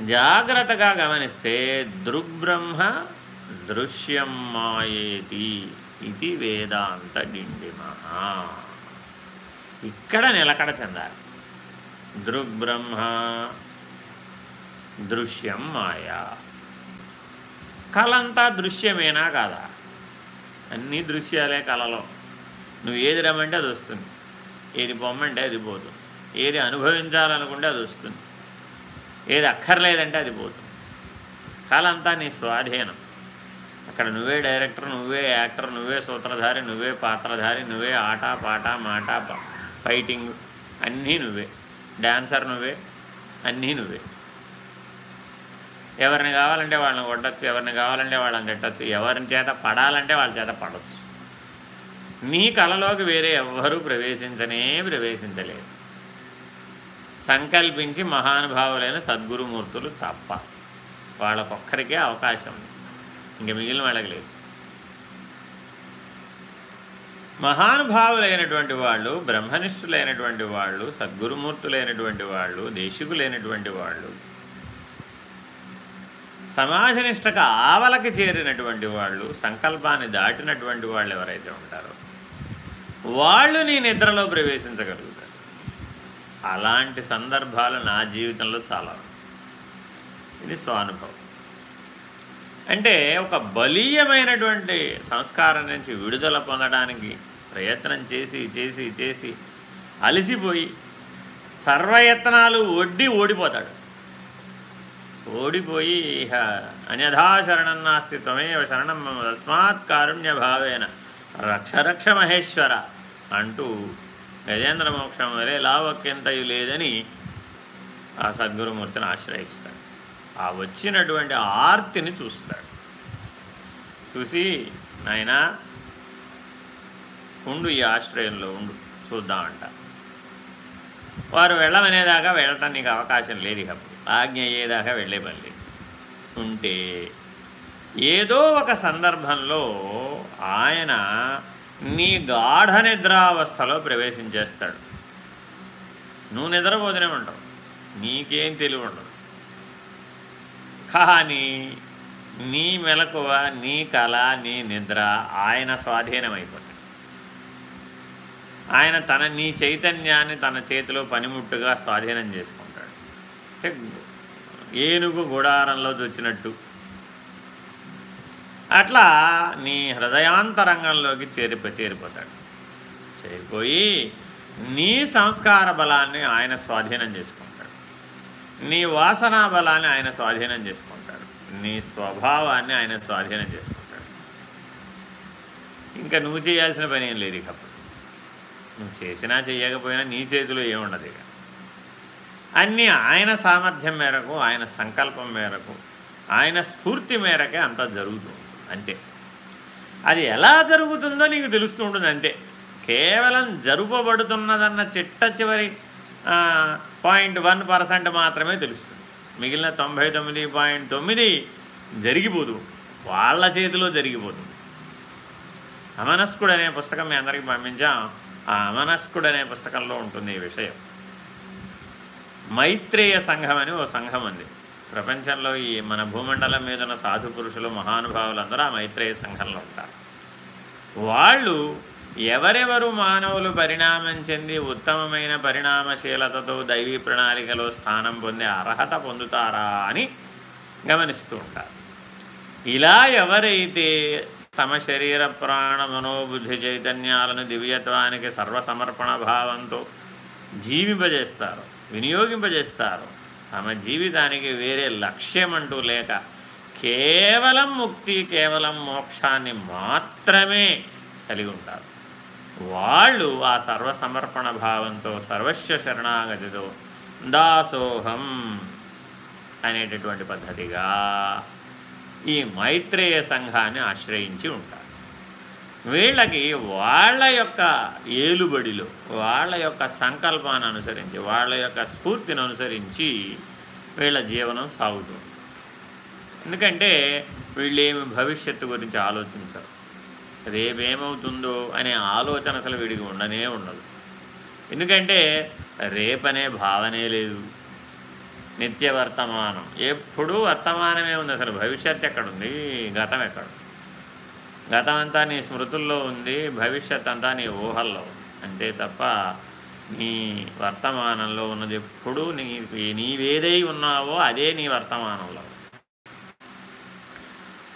జాగ్రత్తగా గమనిస్తే దృగ్బ్రహ్మ దృశ్యం మాయేతి ఇది వేదాంత డిండిమ ఇక్కడ నిలకడ చెందాలి. దృగ్బ్రహ్మ దృశ్యం మాయా. కలంతా దృశ్యమేనా కాదా? అన్నీ దృశ్యాలే కళలో నువ్వు ఏది రమ్మంటే అది వస్తుంది. ఏది బొమ్మంటే అది పోతుంది ఏది అనుభవించాలనుకుంటే అది వస్తుంది. ఏది అక్కర్లేదంటే అది పోతుంది కళ అంతా నీ స్వాధీనం. అక్కడ నువ్వే డైరెక్టర్ నువ్వే యాక్టర్ నువ్వే సూత్రధారి నువ్వే పాత్రధారి నువ్వే ఆట పాట మాట ఫైటింగ్ అన్నీ నువ్వే. డ్యాన్సర్ నువ్వే అన్నీ నువ్వే. ఎవరిని కావాలంటే వాళ్ళని కొట్టచ్చు ఎవరిని కావాలంటే వాళ్ళని తిట్టచ్చు ఎవరిని చేత పడాలంటే వాళ్ళ చేత పడవచ్చు నీ కళలోకి వేరే ఎవ్వరూ ప్రవేశించనే ప్రవేశించలేదు. సంకల్పించి మహానుభావులైన సద్గురుమూర్తులు తప్ప వాళ్ళకొక్కరికే అవకాశం ఇంక మిగిలిన వాళ్ళకి లేదు. మహానుభావులైనటువంటి వాళ్ళు బ్రహ్మనిష్ఠులైనటువంటి వాళ్ళు సద్గురుమూర్తులైనటువంటి వాళ్ళు దేశికులైనటువంటి వాళ్ళు సమాజనిష్టకు ఆవలకి చేరినటువంటి వాళ్ళు సంకల్పాన్ని దాటినటువంటి వాళ్ళు ఎవరైతే ఉంటారో వాళ్ళు నీ నిద్రలో ప్రవేశించగలుగుతారు. అలాంటి సందర్భాలు నా జీవితంలో చాలా ఇది స్వానుభవం. అంటే ఒక బలీయమైనటువంటి సంస్కారం నుంచి విడుదల పొందడానికి ప్రయత్నం చేసి చేసి చేసి అలసిపోయి సర్వయత్నాలు ఒడ్డి ఓడిపోతాడు. ఓడిపోయి ఇహ అన్యథా శరణం నాస్తి త్వమేవ శరణం తస్మాత్ కారుణ్య భావేన రక్ష రక్ష మహేశ్వర అంటూ గజేంద్ర మోక్షం వలె లావక్యంతయు లేదని ఆ సద్గురుమూర్తిని ఆశ్రయిస్తాడు. ఆ వచ్చినటువంటి ఆర్తిని చూస్తాడు. చూసి నాయన ఉండు ఈ ఆశ్రయంలో ఉండు చూద్దామంట. వారు వెళ్ళమనేదాకా వెళ్ళటం నీకు అవకాశం లేదు ఇక. ఆజ్ఞ అయ్యేదాకా వెళ్ళే పని ఉంటే ఏదో ఒక సందర్భంలో ఆయన నీ గాఢ నిద్రావస్థలో ప్రవేశించేస్తాడు. నువ్వు నిద్రపోతూనే ఉంటావు. నీకేం తెలివి ఉండదు. కానీ నీ మెలకువ నీ కళ నీ నిద్ర ఆయన స్వాధీనమైపోతుంది ఆయన తన నీ చైతన్యాన్ని తన చేతిలో పనిముట్టుగా స్వాధీనం చేసుకుంటాడు. ఏనుగు గుడారంలో వచ్చినట్టు అట్లా నీ హృదయాంతరంగంలోకి చేరిపో చేరిపోతాడు. చేరిపోయి నీ సంస్కార బలాన్ని ఆయన స్వాధీనం చేసుకుంటాడు. నీ వాసనా బలాన్ని ఆయన స్వాధీనం చేసుకుంటాడు. నీ స్వభావాన్ని ఆయన స్వాధీనం చేసుకుంటాడు. ఇంకా నువ్వు చేయాల్సిన పని ఏం లేదు ఇకప్పుడు నువ్వు చేసినా చేయకపోయినా నీ చేతిలో ఏముండదు ఇక. అన్నీ ఆయన సామర్థ్యం మేరకు ఆయన సంకల్పం మేరకు ఆయన స్ఫూర్తి మేరకే అంతా జరుగుతుంది అంతే. అది ఎలా జరుగుతుందో నీకు తెలుస్తూ ఉంటుంది అంతే. కేవలం జరుపబడుతున్నదన్న చిట్ట చివరి పాయింట్ వన్ పర్సెంట్ మాత్రమే తెలుస్తుంది. మిగిలిన తొంభై తొమ్మిది పాయింట్ తొమ్మిది జరిగిపోదు వాళ్ళ చేతిలో జరిగిపోతుంది. అమనస్కుడు అనే పుస్తకం మీ అందరికీ పంపించాం. ఆ అమనస్కుడు అనే పుస్తకంలో ఉంటుంది ఈ విషయం. మైత్రేయ సంఘం అని ఓ సంఘం ఉంది. ప్రపంచంలో ఈ మన భూమండలం మీద ఉన్న సాధు పురుషులు మహానుభావులందరూ ఆ మైత్రేయ సంఘంలో ఉంటారు. వాళ్ళు ఎవరెవరు మానవులు పరిణామం చెంది ఉత్తమమైన పరిణామశీలతతో దైవీ ప్రణాళికలో స్థానం పొందే అర్హత పొందుతారా అని గమనిస్తూ ఉంటారు. ఇలా ఎవరైతే తమ శరీర ప్రాణ మనోబుద్ధి చైతన్యాలను దివ్యత్వానికి సర్వసమర్పణ భావంతో జీవింపజేస్తారు వినియోగింపజేస్తారు. తమ జీవితానికి వేరే లక్ష్యం అంటూ లేక కేవలం ముక్తి కేవలం మోక్షాన్ని మాత్రమే కలిగి ఉంటారు. వాళ్ళు ఆ సర్వసమర్పణ భావంతో సర్వస్వ శరణాగతితో దాసోహం అనేటటువంటి పద్ధతిగా ఈ మైత్రేయ సంఘాన్ని ఆశ్రయించి ఉంటారు. వీళ్ళకి వాళ్ళ యొక్క ఏలుబడిలో వాళ్ళ యొక్క సంకల్పాన్ని అనుసరించి వాళ్ళ యొక్క స్ఫూర్తిని అనుసరించి వీళ్ళ జీవనం సాగుతుంది. ఎందుకంటే వీళ్ళేమి భవిష్యత్తు గురించి ఆలోచించరు. రేపేమవుతుందో అనే ఆలోచన అసలు వీడికి ఉండనే ఉండదు. ఎందుకంటే రేపనే భావనే లేదు. నిత్య వర్తమానం. ఎప్పుడూ వర్తమానమే ఉంది అసలు. భవిష్యత్ ఎక్కడుంది? గతం ఎక్కడ? గతం అంతా నీ స్మృతుల్లో ఉంది. భవిష్యత్ అంతా నీ ఊహల్లో ఉంది. అంతే తప్ప నీ వర్తమానంలో ఉన్నది ఎప్పుడు నీ నీవేదై ఉన్నావో అదే నీ వర్తమానంలో.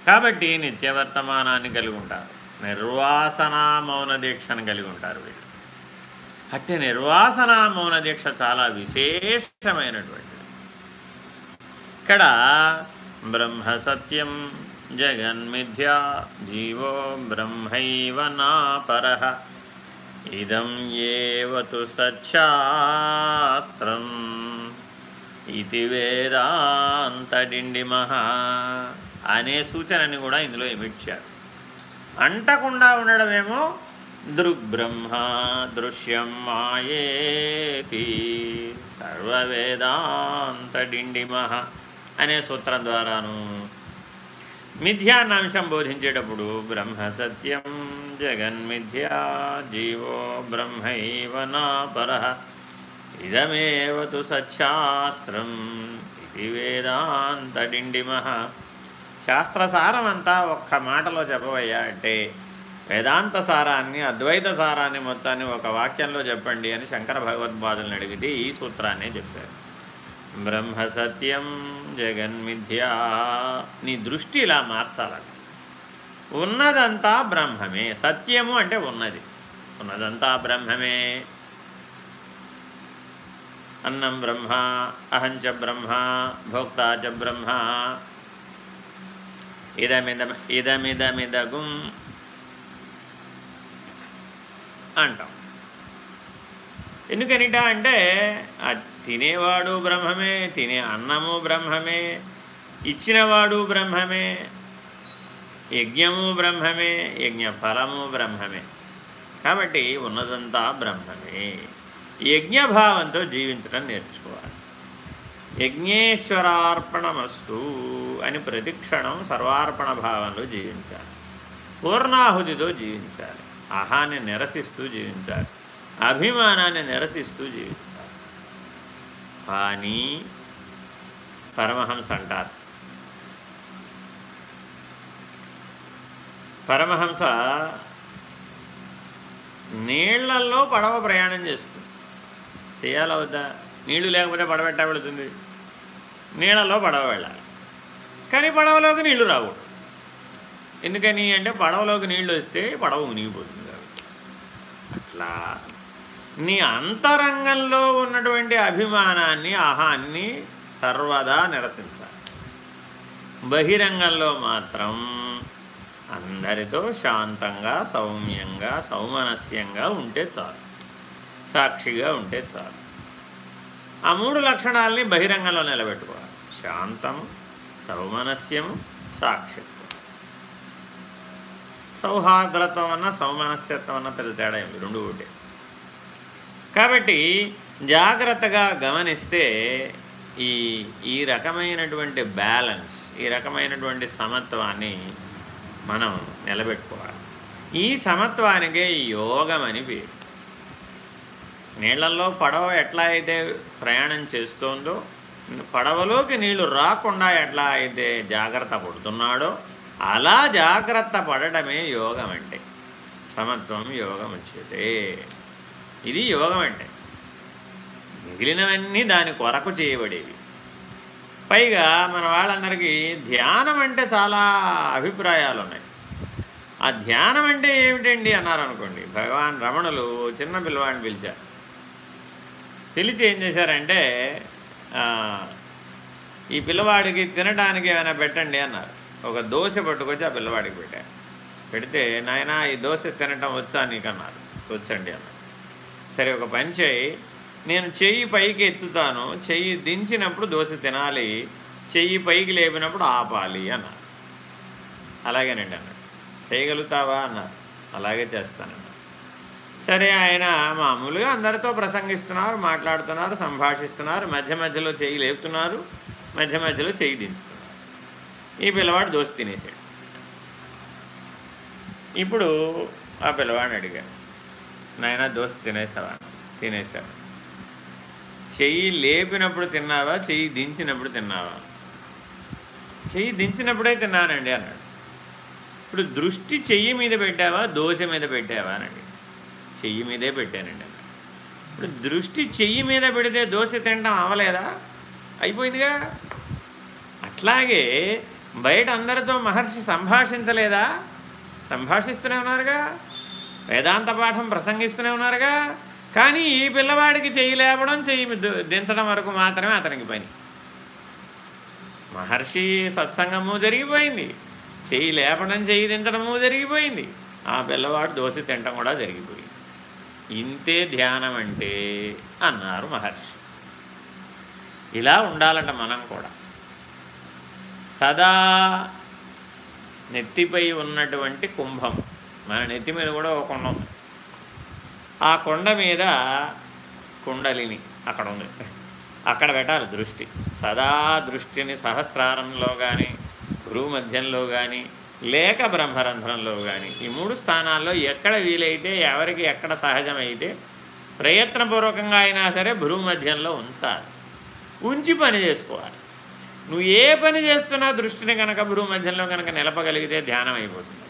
కాబట్టి నిత్య వర్తమానాన్ని కలిగి ఉంటారు. నిర్వాసన మౌన దీక్షను కలిగి ఉంటారు వీళ్ళు. అట్టి నిర్వాసన మౌన దీక్ష చాలా విశేషమైనటువంటి ఇక్కడ బ్రహ్మ సత్యం జగన్మిథ్యా జీవో బ్రహ్మైవ నాపర. ఇదం ఏవతు సత్యాస్త్రం ఇది వేదాంతడిండిమహ అనే సూచనని కూడా ఇందులో ఇమిడ్చారు అంటకుండా ఉండడమేమో దృగ్బ్రహ్మ దృశ్యం మాయేతి. సర్వవేదాంతడిండిమహ అనే సూత్రం ద్వారాను. మిథ్యాన్నాంశం బోధించేటప్పుడు బ్రహ్మ సత్యం జగన్మిథ్యా జీవో బ్రహ్మైవ నాపర. ఇదమేవ తు సత్శాస్త్రం ఇది వేదాంతడిండిమహ శాస్త్రసారమంతా ఒక్క మాటలో చెప్పవయ్యా అంటే వేదాంత సారాన్ని అద్వైత సారాన్ని మొత్తాన్ని ఒక వాక్యంలో చెప్పండి అని శంకర భగవద్పాదులను అడిగితే ఈ సూత్రాన్నే చెప్పారు. బ్రహ్మ సత్యం జగన్మిథ్యా నీ దృష్టి ఇలా మార్చాలని. ఉన్నదంతా బ్రహ్మమే సత్యము అంటే ఉన్నది. ఉన్నదంతా బ్రహ్మమే. అన్నం బ్రహ్మ అహంచ బ్రహ్మ భోక్తా చ బ్రహ్మ. ఇదమిద ఇదమిదమిదగుం అంటాం. ఎందుకనిట అంటే తినేవాడు బ్రహ్మమే తినే అన్నము బ్రహ్మమే ఇచ్చినవాడు బ్రహ్మమే యజ్ఞము బ్రహ్మమే యజ్ఞ ఫలము బ్రహ్మమే. కాబట్టి ఉన్నదంతా బ్రహ్మమే. యజ్ఞభావంతో జీవించడం నేర్చుకోవాలి. యజ్ఞేశ్వరార్పణమస్తు అని ప్రతిక్షణం సర్వార్పణ భావంలో జీవించాలి. పూర్ణాహుతితో జీవించాలి. అహాన్ని నిరసిస్తూ జీవించాలి. అభిమానాన్ని నిరసిస్తూ జీవించాలి. కానీ పరమహంస అంటారు. పరమహంస నీళ్ళల్లో పడవ ప్రయాణం చేస్తుంది. చేయాలా వద్దా? నీళ్ళు లేకపోతే పడవ ఎట్టా వెళుతుంది? నీళ్ళలో పడవ వెళ్ళాలి. కానీ పడవలోకి నీళ్ళు రావు. ఎందుకని అంటే పడవలోకి నీళ్ళు వస్తే పడవ మునిగిపోతుంది కాబట్టి. అట్లా నీ అంతరంగంలో ఉన్నటువంటి అభిమానాన్ని అహాన్ని సర్వదా నిరసించాలి. బహిరంగంలో మాత్రం అందరితో శాంతంగా సౌమ్యంగా సౌమనస్యంగా ఉంటే చాలు. సాక్షిగా ఉంటే చాలు. ఆ మూడు లక్షణాలని బహిరంగంలో నిలబెట్టుకోవాలి. శాంతము సౌమనస్యము సాక్షిత్వం. సౌహార్ద్రత్వం అన్న సౌమనస్యత్వం అన్న పెద్ద తేడా ఏమి? రెండు ఒకటే. కాబట్టి జాగ్రత్తగా గమనిస్తే ఈ ఈ రకమైనటువంటి బ్యాలెన్స్ ఈ రకమైనటువంటి సమత్వాన్ని మనం నిలబెట్టుకోవాలి. ఈ సమత్వానికే యోగం అని పేరు. నీళ్ళలో పడవ ఎట్లా అయితే ప్రయాణం చేస్తోందో పడవలోకి నీళ్ళు రాకుండా ఎట్లా అయితే జాగ్రత్త పడుతున్నాడో అలా జాగ్రత్త పడటమే యోగం అంటే. సమత్వం యోగం వచ్చేదే. ఇది యోగం అంటే. మిగిలినవన్నీ దాని కొరకు చేయబడేవి. పైగా మన వాళ్ళందరికీ ధ్యానం అంటే చాలా అభిప్రాయాలు ఉన్నాయి ఆ ధ్యానం అంటే ఏమిటండి అన్నారనుకోండి భగవాన్ రమణులు చిన్న పిల్లవాడిని పిలిచారు. పిలిచి ఏం చేశారంటే ఈ పిల్లవాడికి తినడానికి ఏమైనా పెట్టండి అన్నారు. ఒక దోశ పట్టుకొచ్చి ఆ పిల్లవాడికి పెట్టాను పెడితే నాయన ఈ దోశ తినటం వచ్చా నీకు అన్నారు వచ్చండి అన్నారు. సరే ఒక పని చేయి. నేను చెయ్యి పైకి ఎత్తుతాను. చెయ్యి దించినప్పుడు దోశ తినాలి. చెయ్యి పైకి లేపినప్పుడు ఆపాలి అన్నారు అలాగేనండి అన్నాడు చేయగలుగుతావా అన్నారు అలాగే చేస్తానన్నారు సరే ఆయన మామూలుగా అందరితో ప్రసంగిస్తున్నారు మాట్లాడుతున్నారు సంభాషిస్తున్నారు మధ్య మధ్యలో చెయ్యి లేపుతున్నారు మధ్య మధ్యలో చెయ్యి దించుతున్నారు. ఈ పిల్లవాడు దోశ తినేసాడు ఇప్పుడు ఆ పిల్లవాడిని అడిగాడు నాయన దోశ తినేసావా? తినేసావా చెయ్యి లేపినప్పుడు తిన్నావా? చెయ్యి దించినప్పుడు తిన్నావా? చెయ్యి దించినప్పుడే తిన్నానండి అన్నాడు. ఇప్పుడు దృష్టి చెయ్యి మీద పెట్టావా? దోశ మీద పెట్టావా అనండి చెయ్యి మీదే పెట్టానండి ఇప్పుడు దృష్టి చెయ్యి మీద పెడితే దోశ తినడం అవలేదా అయిపోయిందిగా. అట్లాగే బయట అందరితో మహర్షి సంభాషించలేదా? సంభాషిస్తూనే ఉన్నారుగా. వేదాంత పాఠం ప్రసంగిస్తూనే ఉన్నారుగా. కానీ ఈ పిల్లవాడికి చెయ్యి లేపడం చెయ్యి దించడం వరకు మాత్రమే అతనికి పని. మహర్షి సత్సంగము జరిగిపోయింది. చెయ్యి లేపడం చెయ్యి దించడము జరిగిపోయింది. ఆ పిల్లవాడు దోశ తినటం కూడా జరిగిపోయింది. ఇంతే ధ్యానం అంటే అన్నారు మహర్షి. ఇలా ఉండాలంట మనం కూడా. సదా నెత్తిపై ఉన్నటువంటి కుంభం మన నెత్తి మీద కూడా ఒక కొండ ఉంది. ఆ కొండ మీద కుండలిని అక్కడ ఉంది. అక్కడ పెట్టాలి దృష్టి. సదా దృష్టిని సహస్రారంలో కానీ గురువు మధ్యంలో కానీ లేక బ్రహ్మరంధ్రంలో కానీ ఈ మూడు స్థానాల్లో ఎక్కడ వీలైతే ఎవరికి ఎక్కడ సహజమైతే ప్రయత్నపూర్వకంగా అయినా సరే భ్రూ మధ్యంలో ఉంచాలి. ఉంచి పని చేసుకోవాలి. నువ్వు ఏ పని చేస్తున్నా దృష్టిని కనుక భ్రూ మధ్యంలో కనుక నిలపగలిగితే ధ్యానం అయిపోతుంది.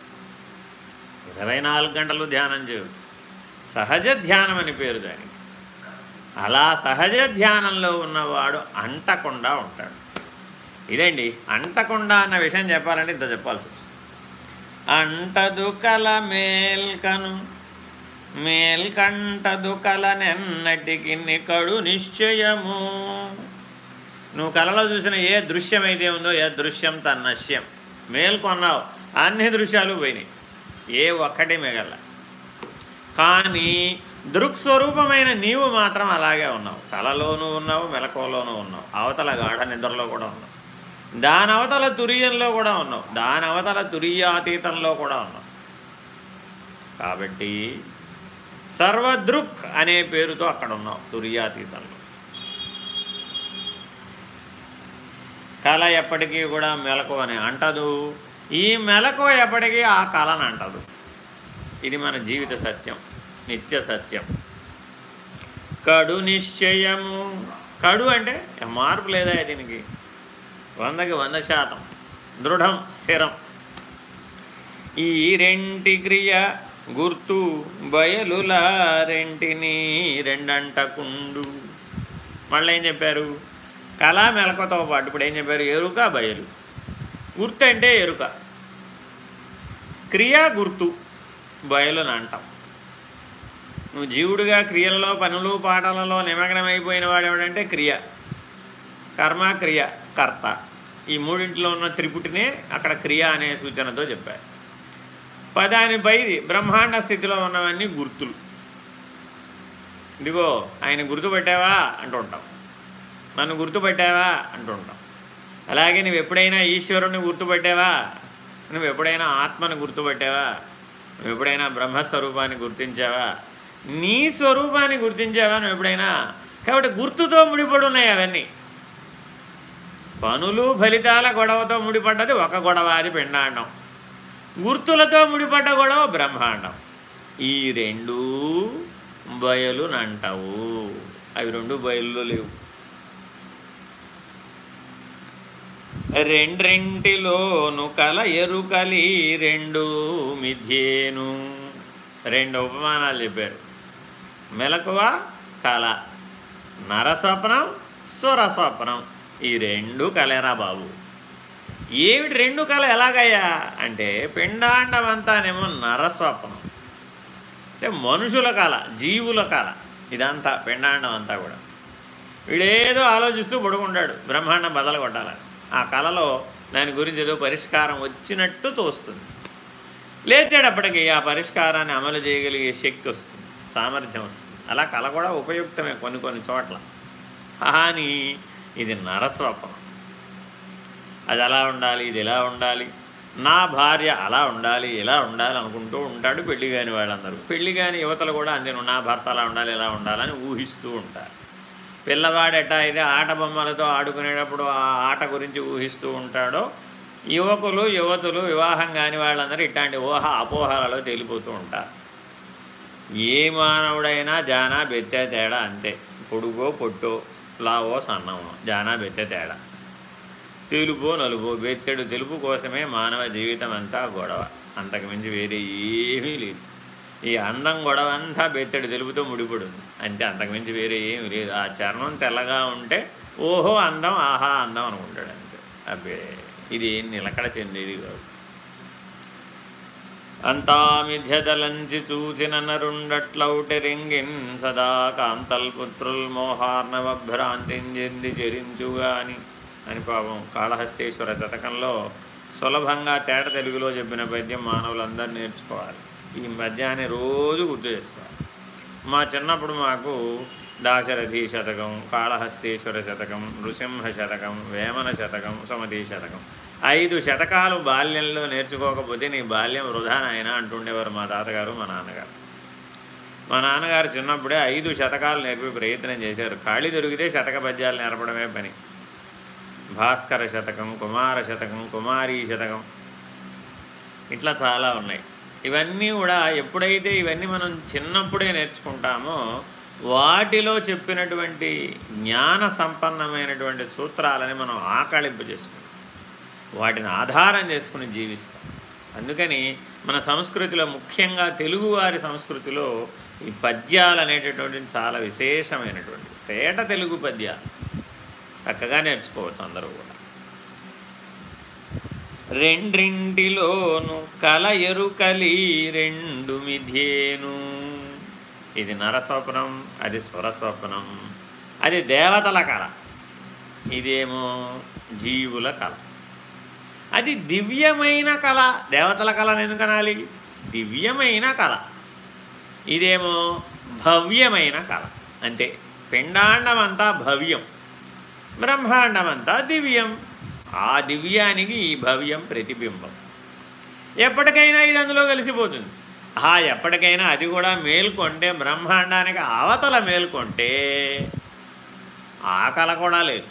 ఇరవై నాలుగు గంటలు ధ్యానం చేయవచ్చు సహజ ధ్యానం అని పేరు దానికి. అలా సహజ ధ్యానంలో ఉన్నవాడు అంటకుండా ఉంటాడు. ఇదండి అంటకుండా అన్న విషయం చెప్పాలంటే ఇంత చెప్పాల్సి వచ్చింది అంటదు కల మేల్కను మేల్కంటదు కలనెన్నటికి నికడు నిశ్చయము. నువ్వు కళలో చూసిన ఏ దృశ్యం అయితే ఉందో ఏ దృశ్యం తన్నశ్యం మేల్కొన్నావు. అన్ని దృశ్యాలు పోయినాయి. ఏ ఒక్కటి మిగల. కానీ దృక్స్వరూపమైన నీవు మాత్రం అలాగే ఉన్నావు. కలలోనూ ఉన్నావు మెలకువలోనూ ఉన్నావు. అవతల గాఢ నిద్రలో కూడా ఉన్నావు. దాని అవతల తురియంలో కూడా ఉన్నావు. దాని అవతల తురియాతీతంలో కూడా ఉన్నావు. కాబట్టి సర్వదృక్ అనే పేరుతో అక్కడ ఉన్నావు తురియాతీతంలో. కళ ఎప్పటికీ కూడా మెలకు అని అంటదు. ఈ మెలకు ఎప్పటికీ ఆ కళను అంటదు. ఇది మన జీవిత సత్యం నిత్య సత్యం. కడు నిశ్చయము. కడు అంటే మార్పు లేదా దీనికి? వందకి వంద శాతం. దృఢం స్థిరం. ఈ రెంటి క్రియ గుర్తు బయలులా రెంటిని రెండంటకుండు. మళ్ళీ ఏం చెప్పారు? కళా మెలకతో పాటు ఇప్పుడు ఏం చెప్పారు? ఎరుక బయలు. గుర్తు అంటే ఎరుక. క్రియ గుర్తు బయలుని అంటాం. నువ్వు జీవుడిగా క్రియలలో పనులు పాటలలో నిమగ్నమైపోయిన వాడు ఎవడంటే క్రియ. కర్మ క్రియ కర్త. ఈ మూడింటిలో ఉన్న త్రిపుటినే అక్కడ క్రియ అనే సూచనతో చెప్పారు. పదానిపై బ్రహ్మాండ స్థితిలో ఉన్నవన్నీ గుర్తులు. ఇదిగో ఆయన గుర్తుపెట్టావా అంటుంటాం. నన్ను గుర్తుపెట్టావా అంటుంటాం. అలాగే నువ్వు ఎప్పుడైనా ఈశ్వరుని గుర్తుపట్టావా? నువ్వు ఎప్పుడైనా ఆత్మను గుర్తుపట్టావా? నువ్వు ఎప్పుడైనా బ్రహ్మస్వరూపాన్ని గుర్తించావా? నీ స్వరూపాన్ని గుర్తించావా నువ్వు ఎప్పుడైనా? కాబట్టి గుర్తుతో ముడిపడి ఉన్నాయి అవన్నీ. పనులు ఫలితాల గొడవతో ముడిపడ్డది ఒక గొడవ అది పిండాండం. గుర్తులతో ముడిపడ్డ గొడవ బ్రహ్మాండం. ఈ రెండు బయలునంటావు. అవి రెండు బయలులో లేవు. రెండ్రెంటిలోను కల ఎరుకలి రెండు మిథ్యేను. రెండు ఉపమానాలు చెప్పారు. మెలకువ కళ నరస్వప్నం స్వరస్వప్నం ఈ రెండు కలరా బాబు. ఏమిటి రెండు కళ ఎలాగయ్యా? అంటే పిండాండం అంతానేమో నరస్వప్నం. అంటే మనుషుల కళ జీవుల కళ ఇదంతా పిండాండం అంతా కూడా. వీడేదో ఆలోచిస్తూ పడుకుంటాడు. బ్రహ్మాండం బదలు కొట్టాలని ఆ కళలో దాని గురించి ఏదో పరిష్కారం వచ్చినట్టు తోస్తుంది. లేచేటప్పటికి ఆ పరిష్కారాన్ని అమలు చేయగలిగే శక్తి వస్తుంది సామర్థ్యం వస్తుంది. అలా కళ కూడా ఉపయుక్తమే కొన్ని కొన్ని చోట్ల. కానీ ఇది నరస్వప్నం. అది అలా ఉండాలి ఇది ఎలా ఉండాలి నా భార్య అలా ఉండాలి ఇలా ఉండాలి అనుకుంటూ ఉంటాడు పెళ్ళి కాని వాళ్ళందరూ. పెళ్ళి కాని యువతలు కూడా అంతేను నా భర్త అలా ఉండాలి ఇలా ఉండాలని ఊహిస్తూ ఉంటారు. పిల్లవాడు అయితే ఆట బొమ్మలతో ఆడుకునేటప్పుడు ఆ ఆట గురించి ఊహిస్తూ ఉంటాడో యువకులు యువతులు వివాహం కాని వాళ్ళందరూ ఇట్లాంటి ఊహ అపోహలలో తేలిపోతూ ఉంటారు. ఏ మానవుడైనా జానా బెత్తే తేడా అంతే. పొడుగో పొట్టో లావో సన్నమో జానా బెత్తే తేడా. తెలుపు నలుపు బెత్తెడు తెలుపు కోసమే మానవ జీవితం అంతా గొడవ అంతకుమించి వేరే ఏమీ లేదు. ఈ అందం గొడవ అంతా తెలుపుతో ముడిపడుంది. అంతే అంతకుమించి వేరే ఏమి లేదు. ఆ చర్మం తెల్లగా ఉంటే ఓహో అందం ఆహా అందం అనుకుంటాడు అంతే. అబ్బే ఇది నిలకడ చెందేది కాదు. అంతా మిథ్యదలంచి చూచిన నరుండట్లౌటెరింగిన్ సదా కాంతల్పుత్రుల్ మోహార్ణవ భ్రాంతించెంది చెరించుగాని అని పాపం కాళహస్తీశ్వర శతకంలో సులభంగా తేట తెలుగులో చెప్పిన పద్యం మానవులందరూ నేర్చుకోవాలి. ఈ పద్యాన్ని రోజు గుర్తు చేసుకోవాలి. మా చిన్నప్పుడు మాకు దాశరథి శతకం కాళహస్తీశ్వర శతకం నృసింహ శతకం వేమన శతకం సమతి శతకం. ఐదు శతకాలు బాల్యంలో నేర్చుకోకపోతే నీ బాల్యం వృధా నాయన అంటుండేవారు మా తాతగారు మా నాన్నగారు. మా నాన్నగారు చిన్నప్పుడే ఐదు శతకాలు నేర్పి ప్రయత్నం చేశారు. ఖాళీ దొరికితే శతక పద్యాలు నేర్పడమే పని. భాస్కర శతకం కుమార శతకం కుమారీ శతకం. ఇట్లా చాలా ఉన్నాయి. ఇవన్నీ కూడా ఎప్పుడైతే ఇవన్నీ మనం చిన్నప్పుడే నేర్చుకుంటామో వాటిలో చెప్పినటువంటి జ్ఞాన సంపన్నమైనటువంటి సూత్రాలని మనం ఆకళింపు చేసుకుంటాం వాటిని ఆధారం చేసుకుని జీవిస్తాం. అందుకని మన సంస్కృతిలో ముఖ్యంగా తెలుగువారి సంస్కృతిలో ఈ పద్యాలు అనేటటువంటి చాలా విశేషమైనటువంటి తేట తెలుగు పద్యాలు. చక్కగా నేర్చుకోవచ్చు అందరూ కూడా. రెండింటిలోను కల ఎరుకలి రెండు మిథేను. ఇది నరస్వప్నం అది స్వరస్వప్నం. అది దేవతల కళ ఇదేమో జీవుల కళ అది దివ్యమైన కళ దేవతల కళను ఎందుకనాలి దివ్యమైన కళ ఇదేమో భవ్యమైన కళ అంటే పిండాండమంతా భవ్యం. బ్రహ్మాండమంతా దివ్యం. ఆ దివ్యానికి ఈ భవ్యం ప్రతిబింబం. ఎప్పటికైనా ఇది అందులో కలిసిపోతుంది. ఆ ఎప్పటికైనా అది కూడా మేల్కొంటే బ్రహ్మాండానికి అవతల మేల్కొంటే ఆకల కూడా లేదు.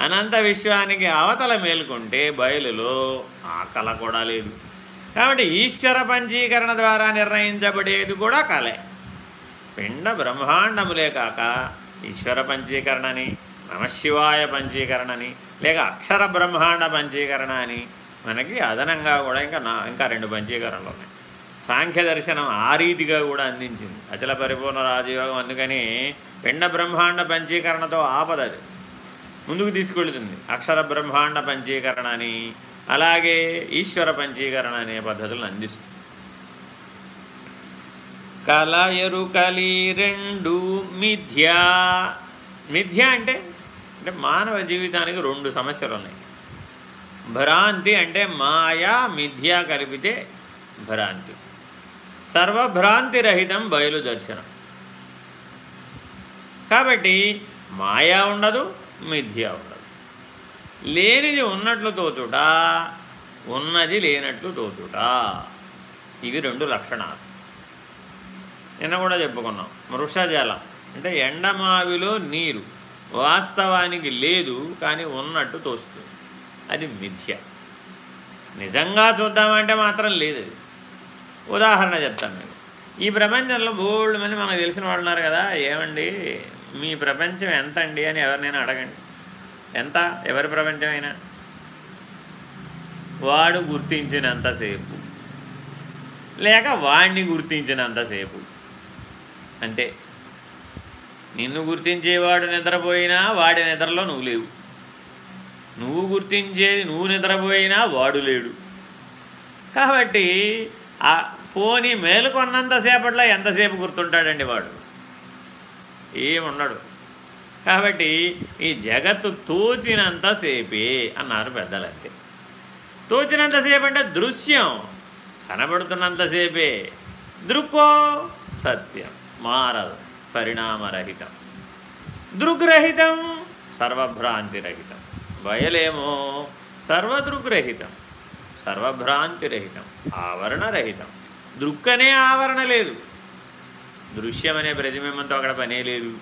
అనంత విశ్వానికి అవతల మేల్కొంటే బయలులో ఆకల కూడా లేదు. కాబట్టి ఈశ్వర పంచీకరణ ద్వారా నిర్ణయించబడేది కూడా కళే పిండ బ్రహ్మాండములే కాక ఈశ్వర పంచీకరణని నమశివాయ పంచీకరణని లేక అక్షర బ్రహ్మాండ పంచీకరణ అని మనకి అదనంగా కూడా ఇంకా నా ఇంకా రెండు పంచీకరణలు ఉన్నాయి. సాంఖ్య దర్శనం ఆ రీతిగా కూడా అందించింది. అచల పరిపూర్ణ రాజయోగం అందుకని పిండ బ్రహ్మాండ పంచీకరణతో ఆపదది ముందుకు తీసుకెళ్తుంది. అక్షర బ్రహ్మాండ పంచీకరణ అని అలాగే ఈశ్వర పంచీకరణ అనే పద్ధతులను అందిస్తుంది. కల ఎరుకలి రెండు మిథ్యా మిథ్య అంటే అంటే మానవ జీవితానికి రెండు సమస్యలు ఉన్నాయి. భ్రాంతి అంటే మాయా మిథ్య కలిపితే భ్రాంతి. సర్వభ్రాంతిరహితం బయలు దర్శనం. కాబట్టి మాయా ఉండదు మిథ్య ఉండదు. లేనిది ఉన్నట్లు తోచుట ఉన్నది లేనట్లు తోచుట. ఇవి రెండు లక్షణాలు. నిన్న కూడా చెప్పుకున్నాం. మృషజలం అంటే ఎండమావిలో నీరు. వాస్తవానికి లేదు కానీ ఉన్నట్టు తోస్తుంది. అది మిథ్య. నిజంగా చూద్దామంటే మాత్రం లేదు. అది ఉదాహరణ చెప్తాను నేను. ఈ ప్రపంచంలో బోల్డ్ మంది మనకు తెలిసిన వాళ్ళు ఉన్నారు కదా ఏమండి? మీ ప్రపంచం ఎంత అండి అని ఎవరినైనా అడగండి. ఎంత? ఎవరి ప్రపంచమైనా? వాడు గుర్తించినంతసేపు లేక వాడిని గుర్తించినంతసేపు అంతే. నిన్ను గుర్తించేవాడు నిద్రపోయినా వాడి నిద్రలో నువ్వు లేవు. నువ్వు గుర్తించేది నువ్వు నిద్రపోయినా వాడు లేడు. కాబట్టి ఆ పోని మేలుకొన్నంతసేపట్లో ఎంతసేపు గుర్తుంటాడండి వాడు? ఏమున్నాడు కాబట్టి ఈ జగత్తు తోచినంతసేపే అన్నారు పెద్దలంతే తోచినంతసేపు అంటే దృశ్యం. కనబడుతున్నంతసేపే దృక్కో సత్యం. మారదు. పరిణామరహితం. దృగ్రహితం సర్వభ్రాంతిరహితం. బయలేమో సర్వదృగ్రహితం సర్వభ్రాంతిరహితం ఆవరణరహితం. దృక్కనే ఆవరణ లేదు. దృశ్యమనే ప్రతిబింబంతో అక్కడ పనే లేదు.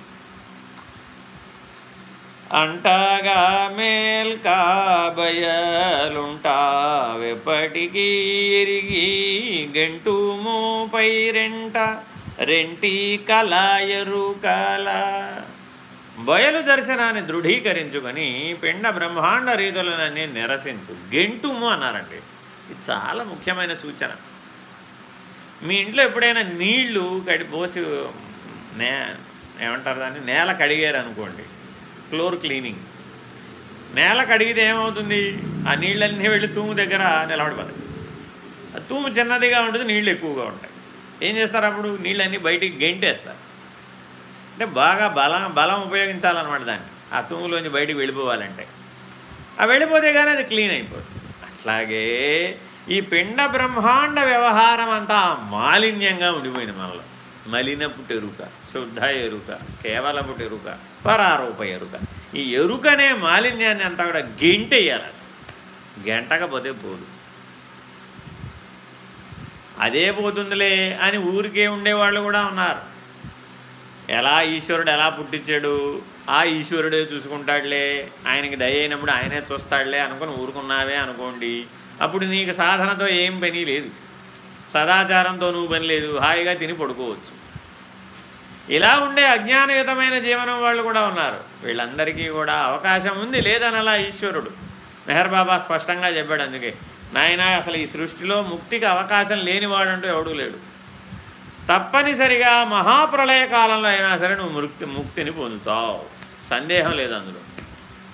అంటగా అంటాగా మేల్కాబయలుంటావెప్పటికీ ఎరిగి గంటుమూపై రెంట రెంటి కలాయరు కల. బయలు దర్శనాన్ని దృఢీకరించుకొని పిండ బ్రహ్మాండ రీతులనన్నీ నిరసించు. గెంటుము అన్నారండి. ఇది చాలా ముఖ్యమైన సూచన. మీ ఇంట్లో ఎప్పుడైనా నీళ్ళు కడి పోసి నే ఏమంటారు దాన్ని? నేల కడిగారు అనుకోండి ఫ్లోర్ క్లీనింగ్. నేల కడిగితే ఏమవుతుంది? ఆ నీళ్ళన్నీ వెళ్ళి తూము దగ్గర నిలబడిపోతాయి. ఆ తూము చిన్నదిగా ఉంటుంది నీళ్ళు ఎక్కువగా ఉంటాయి. ఏం చేస్తారు అప్పుడు? నీళ్ళన్నీ బయటికి గెంటేస్తారు. అంటే బాగా బలం బలం ఉపయోగించాలన్నమాట దాన్ని. ఆ తుంగులోంచి బయటికి వెళ్ళిపోవాలంటే. ఆ వెళ్ళిపోతే కానీ అది క్లీన్ అయిపోతుంది. అట్లాగే ఈ పిండ బ్రహ్మాండ వ్యవహారం అంతా మాలిన్యంగా ఉండిపోయింది మనలో. మలినపు ఎరుక శుద్ధ ఎరుక కేవలపు ఎరుక పరారూప ఎరుక. ఈ ఎరుకనే మాలిన్యాన్ని అంతా కూడా గెంటేయాలి. గెంటకపోతే పోదు. అదే పోతుందిలే అని ఊరికే ఉండేవాళ్ళు కూడా ఉన్నారు. ఎలా ఈశ్వరుడు ఎలా పుట్టించాడు? ఆ ఈశ్వరుడే చూసుకుంటాడులే. ఆయనకి దయ అయినప్పుడు ఆయనే చూస్తాడులే అనుకుని ఊరుకున్నావే అనుకోండి. అప్పుడు నీకు సాధనతో ఏం పని లేదు. సదాచారంతో నువ్వు పని లేదు. హాయిగా తిని పడుకోవచ్చు. ఇలా ఉండే అజ్ఞానయుతమైన జీవనం వాళ్ళు కూడా ఉన్నారు. వీళ్ళందరికీ కూడా అవకాశం ఉంది లేదనలా ఈశ్వరుడు. మెహర్ బాబా స్పష్టంగా చెప్పాడు అందుకే. నాయన అసలు ఈ సృష్టిలో ముక్తికి అవకాశం లేనివాడంటూ ఎవడూ లేడు. తప్పనిసరిగా మహాప్రళయ కాలంలో అయినా సరే నువ్వు ముక్తి ముక్తిని పొందుతావు. సందేహం లేదు అందులో.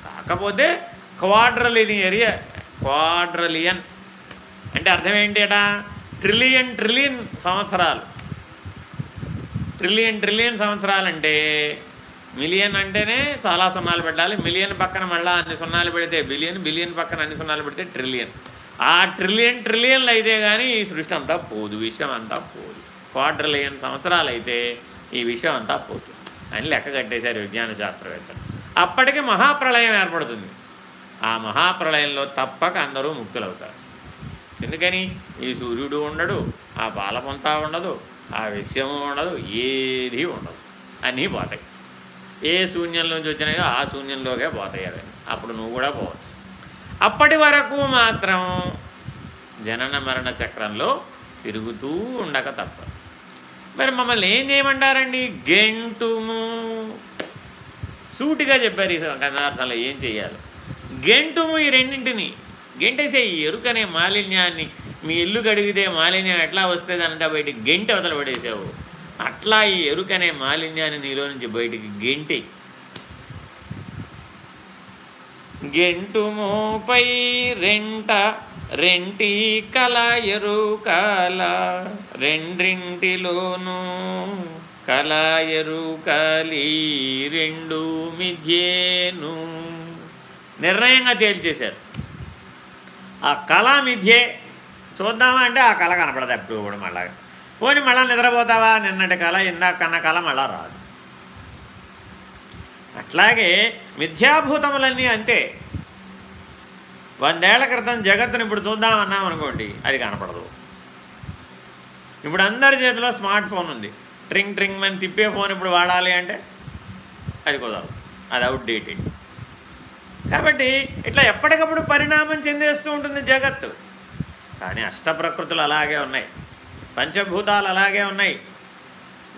కాకపోతే క్వాడ్రలినియరియా క్వాడ్రలియన్. అంటే అర్థం ఏంటి ట్రిలియన్ ట్రిలియన్ సంవత్సరాలు. ట్రిలియన్ ట్రిలియన్ సంవత్సరాలు అంటే మిలియన్ అంటేనే చాలా సున్నాలు పెట్టాలి. మిలియన్ పక్కన మళ్ళీ అన్ని సున్నాలు పెడితే బిలియన్ బిలియన్ పక్కన అన్ని సున్నాలు పెడితే ట్రిలియన్. ఆ ట్రిలియన్ ట్రిలియన్లు అయితే కానీ ఈ సృష్టి అంతా పోదు విషయం అంతా పోదు. క్వార్టర్లియన్ సంవత్సరాలు అయితే ఈ విషయం అంతా పోతుంది అని లెక్క కట్టేశారు విజ్ఞాన శాస్త్రవేత్తలు. అప్పటికి మహాప్రళయం ఏర్పడుతుంది. ఆ మహాప్రళయంలో తప్పక అందరూ ముక్తులవుతారు. ఎందుకని? ఈ సూర్యుడు ఉండడు ఆ బాలపంతా ఉండదు ఆ విషయము ఉండదు ఏది ఉండదు. అన్నీ పోతాయి. ఏ శూన్యంలోంచి వచ్చినాయో ఆ శూన్యంలోకే పోతాయి అవి అప్పుడు నువ్వు కూడా పోవచ్చు. అప్పటి వరకు మాత్రం జనన మరణ చక్రంలో తిరుగుతూ ఉండక తప్ప మరి మమ్మల్ని ఏం చేయమంటారండి? గెంటుము. సూటిగా చెప్పారు ఈ కదార్థంలో ఏం చేయాలి. గెంటుము ఈ రెండింటిని. గెంటేసే ఈ ఎరుకనే మాలిన్యాన్ని మీ ఇల్లు కడిగితే మాలిన్యం ఎట్లా వస్తుంది అనంటే బయటికి గెంటి అవతల పడేసావు? అట్లా ఈ ఎరుకనే మాలిన్యాన్ని నీలో నుంచి బయటికి గెంటి గెంటుమోపై రెంట రెంటి కల. ఎరుకల రెండింటిలోనూ కల ఎరుకలి రెండు మిథ్యేను. నిర్ణయంగా తేల్చేశారు. ఆ కళ మిథ్యే చూద్దామా అంటే ఆ కళ కనపడదు ఎప్పుడు కూడా మళ్ళా. పోని మళ్ళీ నిద్రపోతావా? నిన్నటి కళ ఇందాక కన్న కళ మళ్ళా రాదు. అట్లాగే మిథ్యాభూతములన్నీ అంతే వందేళ్ళ క్రితం జగత్తుని ఇప్పుడు చూద్దామన్నాం అనుకోండి అది కనపడదు. ఇప్పుడు అందరి చేతిలో స్మార్ట్ ఫోన్ ఉంది. ట్రింగ్ ట్రింగ్ అని తిప్పే ఫోన్ ఇప్పుడు వాడాలి అంటే అది కుదరదు. అది అవుట్ డేటెడ్ కాబట్టి ఇట్లా ఎప్పటికప్పుడు పరిణామం చెందేస్తూ ఉంటుంది జగత్తు. కానీ అష్టప్రకృతులు అలాగే ఉన్నాయి. పంచభూతాలు అలాగే ఉన్నాయి.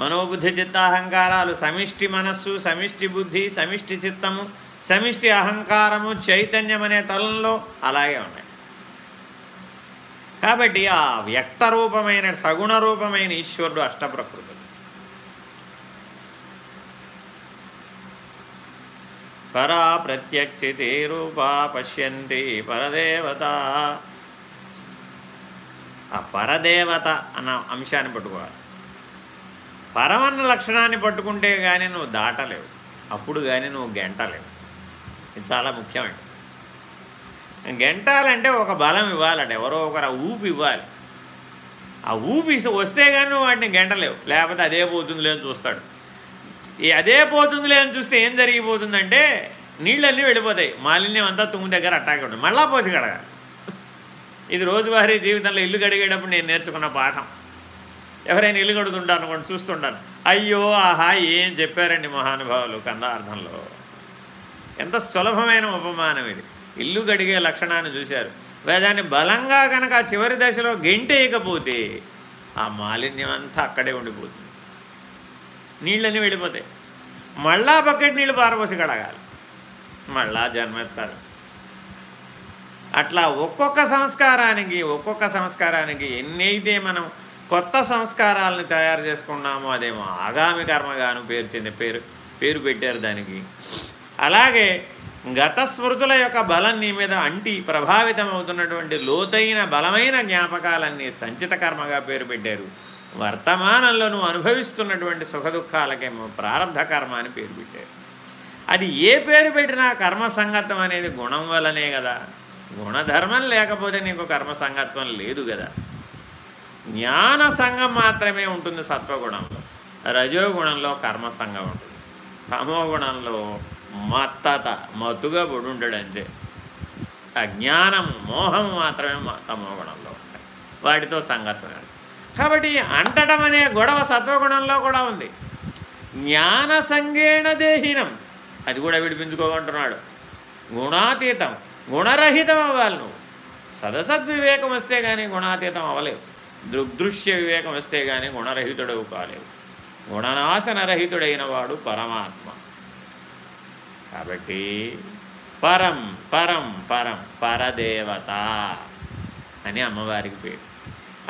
మనోబుద్ధి చిత్తాహంకారాలు సమిష్టి మనస్సు సమిష్టి బుద్ధి సమిష్టి చిత్తము సమిష్టి అహంకారము చైతన్యం అనే తలంలో అలాగే ఉన్నాయి. కాబట్టి ఆ వ్యక్త రూపమైన సగుణ రూపమైన ఈశ్వరుడు అష్టప్రకృతుడు. పరా ప్రత్యక్షితి రూపా పశ్యంతి పరదేవత. ఆ పరదేవత అన్న అంశాన్ని పట్టుకోవాలి. పరమన్న లక్షణాన్ని పట్టుకుంటే కానీ నువ్వు దాటలేవు. అప్పుడు కానీ నువ్వు గెంటలేవు. ఇది చాలా ముఖ్యమైనది. గెంటాలంటే ఒక బలం ఇవ్వాలంటే ఎవరో ఒకరు ఊపి ఇవ్వాలి. ఆ ఊపి వస్తే కానీ నువ్వు వాటిని గెంటలేవు. లేకపోతే అదే పోతుందిలే అని చూస్తాడు. ఈ అదే పోతుందిలే అని చూస్తే ఏం జరిగిపోతుందంటే నీళ్ళన్నీ వెళ్ళిపోతాయి. మాలిన్యం అంతా తుమ్ము దగ్గర అట్టాకి ఉంటుంది మళ్ళా పోసి కడగాలి. ఇది రోజువారీ జీవితంలో ఇల్లు కడిగేటప్పుడు నేను నేర్చుకున్న పాఠం. ఎవరైనా ఇల్లు కడుగుతుంటారు అనుకోండి చూస్తుంటాను అయ్యో ఆహా ఏం చెప్పారండి మహానుభావులు కందార్థంలో? ఎంత సులభమైన ఉపమానం ఇది. ఇల్లు గడిగే లక్షణాన్ని చూశారు. వేదాన్ని బలంగా కనుక చివరి దశలో గెంటేయకపోతే ఆ మాలిన్యం అంతా అక్కడే ఉండిపోతుంది. నీళ్ళన్నీ వెళ్ళిపోతాయి. మళ్ళా బకెట్ నీళ్ళు పారబోసి కడగాలి. మళ్ళా జన్మెత్తారు అట్లా ఒక్కొక్క సంస్కారానికి ఒక్కొక్క సంస్కారానికి ఎన్నైతే మనం కొత్త సంస్కారాలను తయారు చేసుకున్నామో అదేమో ఆగామి కర్మగాను పేరు చెంది పేరు పేరు పెట్టారు దానికి. అలాగే గత స్మృతుల యొక్క బలం నీ మీద అంటి ప్రభావితం అవుతున్నటువంటి లోతైన బలమైన జ్ఞాపకాలన్నీ సంచిత కర్మగా పేరు పెట్టారు. వర్తమానంలో నువ్వు అనుభవిస్తున్నటువంటి సుఖదుఖాలకేమో ప్రారంభ కర్మ అని పేరు పెట్టారు. అది ఏ పేరు పెట్టినా కర్మ సంగతం అనేది గుణం వలనే కదా. గుణధర్మం లేకపోతే నీకు కర్మ సంగత్వం లేదు కదా. జ్ఞాన సంఘం మాత్రమే ఉంటుంది సత్వగుణంలో. రజోగుణంలో కర్మసంఘం ఉంటుంది. తమో గుణంలో మత్తత మత్తుగా పొడి ఉంటాడు అంతే. అజ్ఞానం మోహం మాత్రమే తమో గుణంలో ఉంటాయి. వాటితో సంగత్వం కాబట్టి అంటడం అనే గొడవ సత్వగుణంలో కూడా ఉంది. జ్ఞాన సంగేణ దేహీనం. అది కూడా విడిపించుకోమంటున్నాడు. గుణాతీతం. గుణరహితం అవ్వాలి నువ్వు. సదసద్వివేకం వస్తే కానీ గుణాతీతం అవ్వలేవు. దృగ్దృశ్య వివేకం వస్తే కానీ గుణరహితుడవు కాలేవు. గుణనాశనరహితుడైన వాడు పరమాత్మ. కాబట్టి పరం పరం పరం పరదేవత అని అమ్మవారికి పేరు.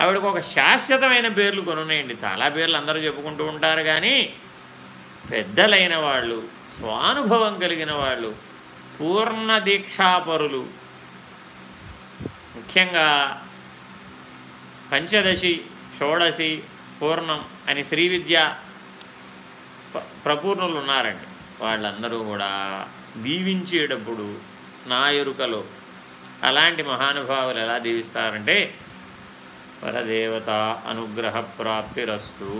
ఆవిడకు ఒక శాశ్వతమైన పేర్లు కొనున్నాయండి. చాలా పేర్లు అందరూ చెప్పుకుంటూ ఉంటారు కానీ పెద్దలైన వాళ్ళు స్వానుభవం కలిగిన వాళ్ళు పూర్ణ దీక్షాపరులు ముఖ్యంగా పంచదశి షోడశి పూర్ణం అని శ్రీ విద్య ప్రపూర్ణులు ఉన్నారండి. వాళ్ళందరూ కూడా దీవించేటప్పుడు నా ఎరుకలో అలాంటి మహానుభావులు ఎలా దీవిస్తారంటే పరదేవత అనుగ్రహ ప్రాప్తిరస్తు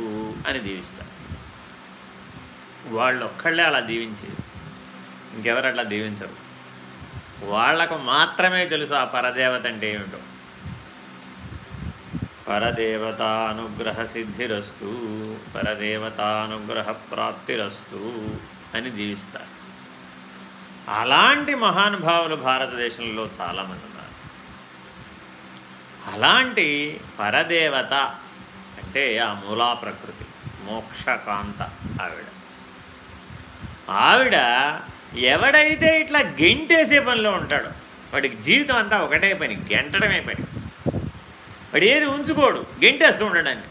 అని దీవిస్తారు. వాళ్ళు ఒక్కళ్ళే అలా దీవించేది ఇంకెవరు అట్లా దీవించరు. వాళ్ళకు మాత్రమే తెలుసు ఆ పరదేవత అంటే ఏమిటో. పరదేవతానుగ్రహసిద్ధిరస్తు అనుగ్రహ అనుగ్రహ ప్రాప్తిరస్తు అని జీవిస్తారు. అలాంటి మహానుభావులు భారతదేశంలో చాలామంది ఉన్నారు అలాంటి పరదేవత అంటే ఆ మూలా ప్రకృతి మోక్షకాంత ఆవిడ. ఆవిడ ఎవడైతే ఇట్లా గెంటేసే పనిలో ఉంటాడో వాడికి జీవితం అంతా ఒకటే పని గెంటడమే పని. వాడు ఏది ఉంచుకోడు. గెంటేస్తూ ఉండడాన్ని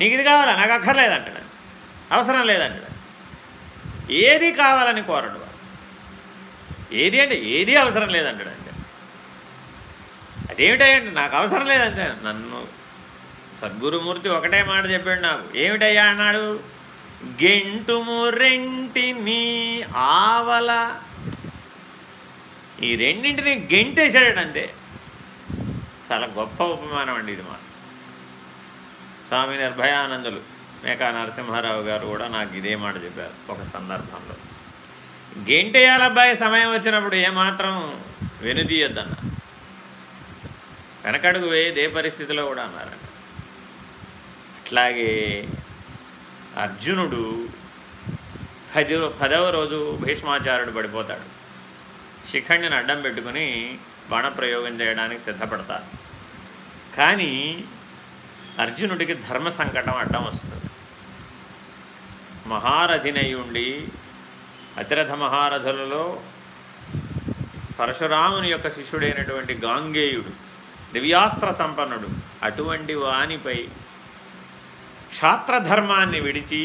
నీకు ఇది కావాలా? నాకు అక్కర్లేదంటాడు అవసరం లేదంటాడు ఏది కావాలని కోరడు ఏది అంటే ఏది అవసరం లేదంటాడు అంతే అదేమిటంటే నాకు అవసరం లేదంటే నన్ను సద్గురుమూర్తి ఒకటే మాట చెప్పాడు నాకు. ఏమిటయ్యా అన్నాడు? గెంటుము రెంటిని ఆవల. ఈ రెండింటిని గెంటేశాడు అంతే చాలా గొప్ప ఉపమానం అండి ఇది మా స్వామి నిర్భయానందులు మేకా నరసింహారావు గారు కూడా నాకు ఇదే మాట చెప్పారు ఒక సందర్భంలో. గెంటేయాలబ్బాయి సమయం వచ్చినప్పుడు ఏమాత్రం వెనుదీయద్దన్న వెనకడుగు వేయదే పరిస్థితిలో కూడా అన్నారంట అట్లాగే అర్జునుడు పది పదవ రోజు భీష్మాచార్యుడు పడిపోతాడు. శిఖండిని అడ్డం పెట్టుకుని బాణప్రయోగం చేయడానికి సిద్ధపడతారు. కానీ అర్జునుడికి ధర్మ సంకటం అడ్డం వస్తుంది. మహారథినయుండి అతిరథ మహారథులలో పరశురాముని యొక్క శిష్యుడైనటువంటి గాంగేయుడు దివ్యాస్త్ర సంపన్నుడు అటువంటి వానిపై క్షాత్రధర్మాన్ని విడిచి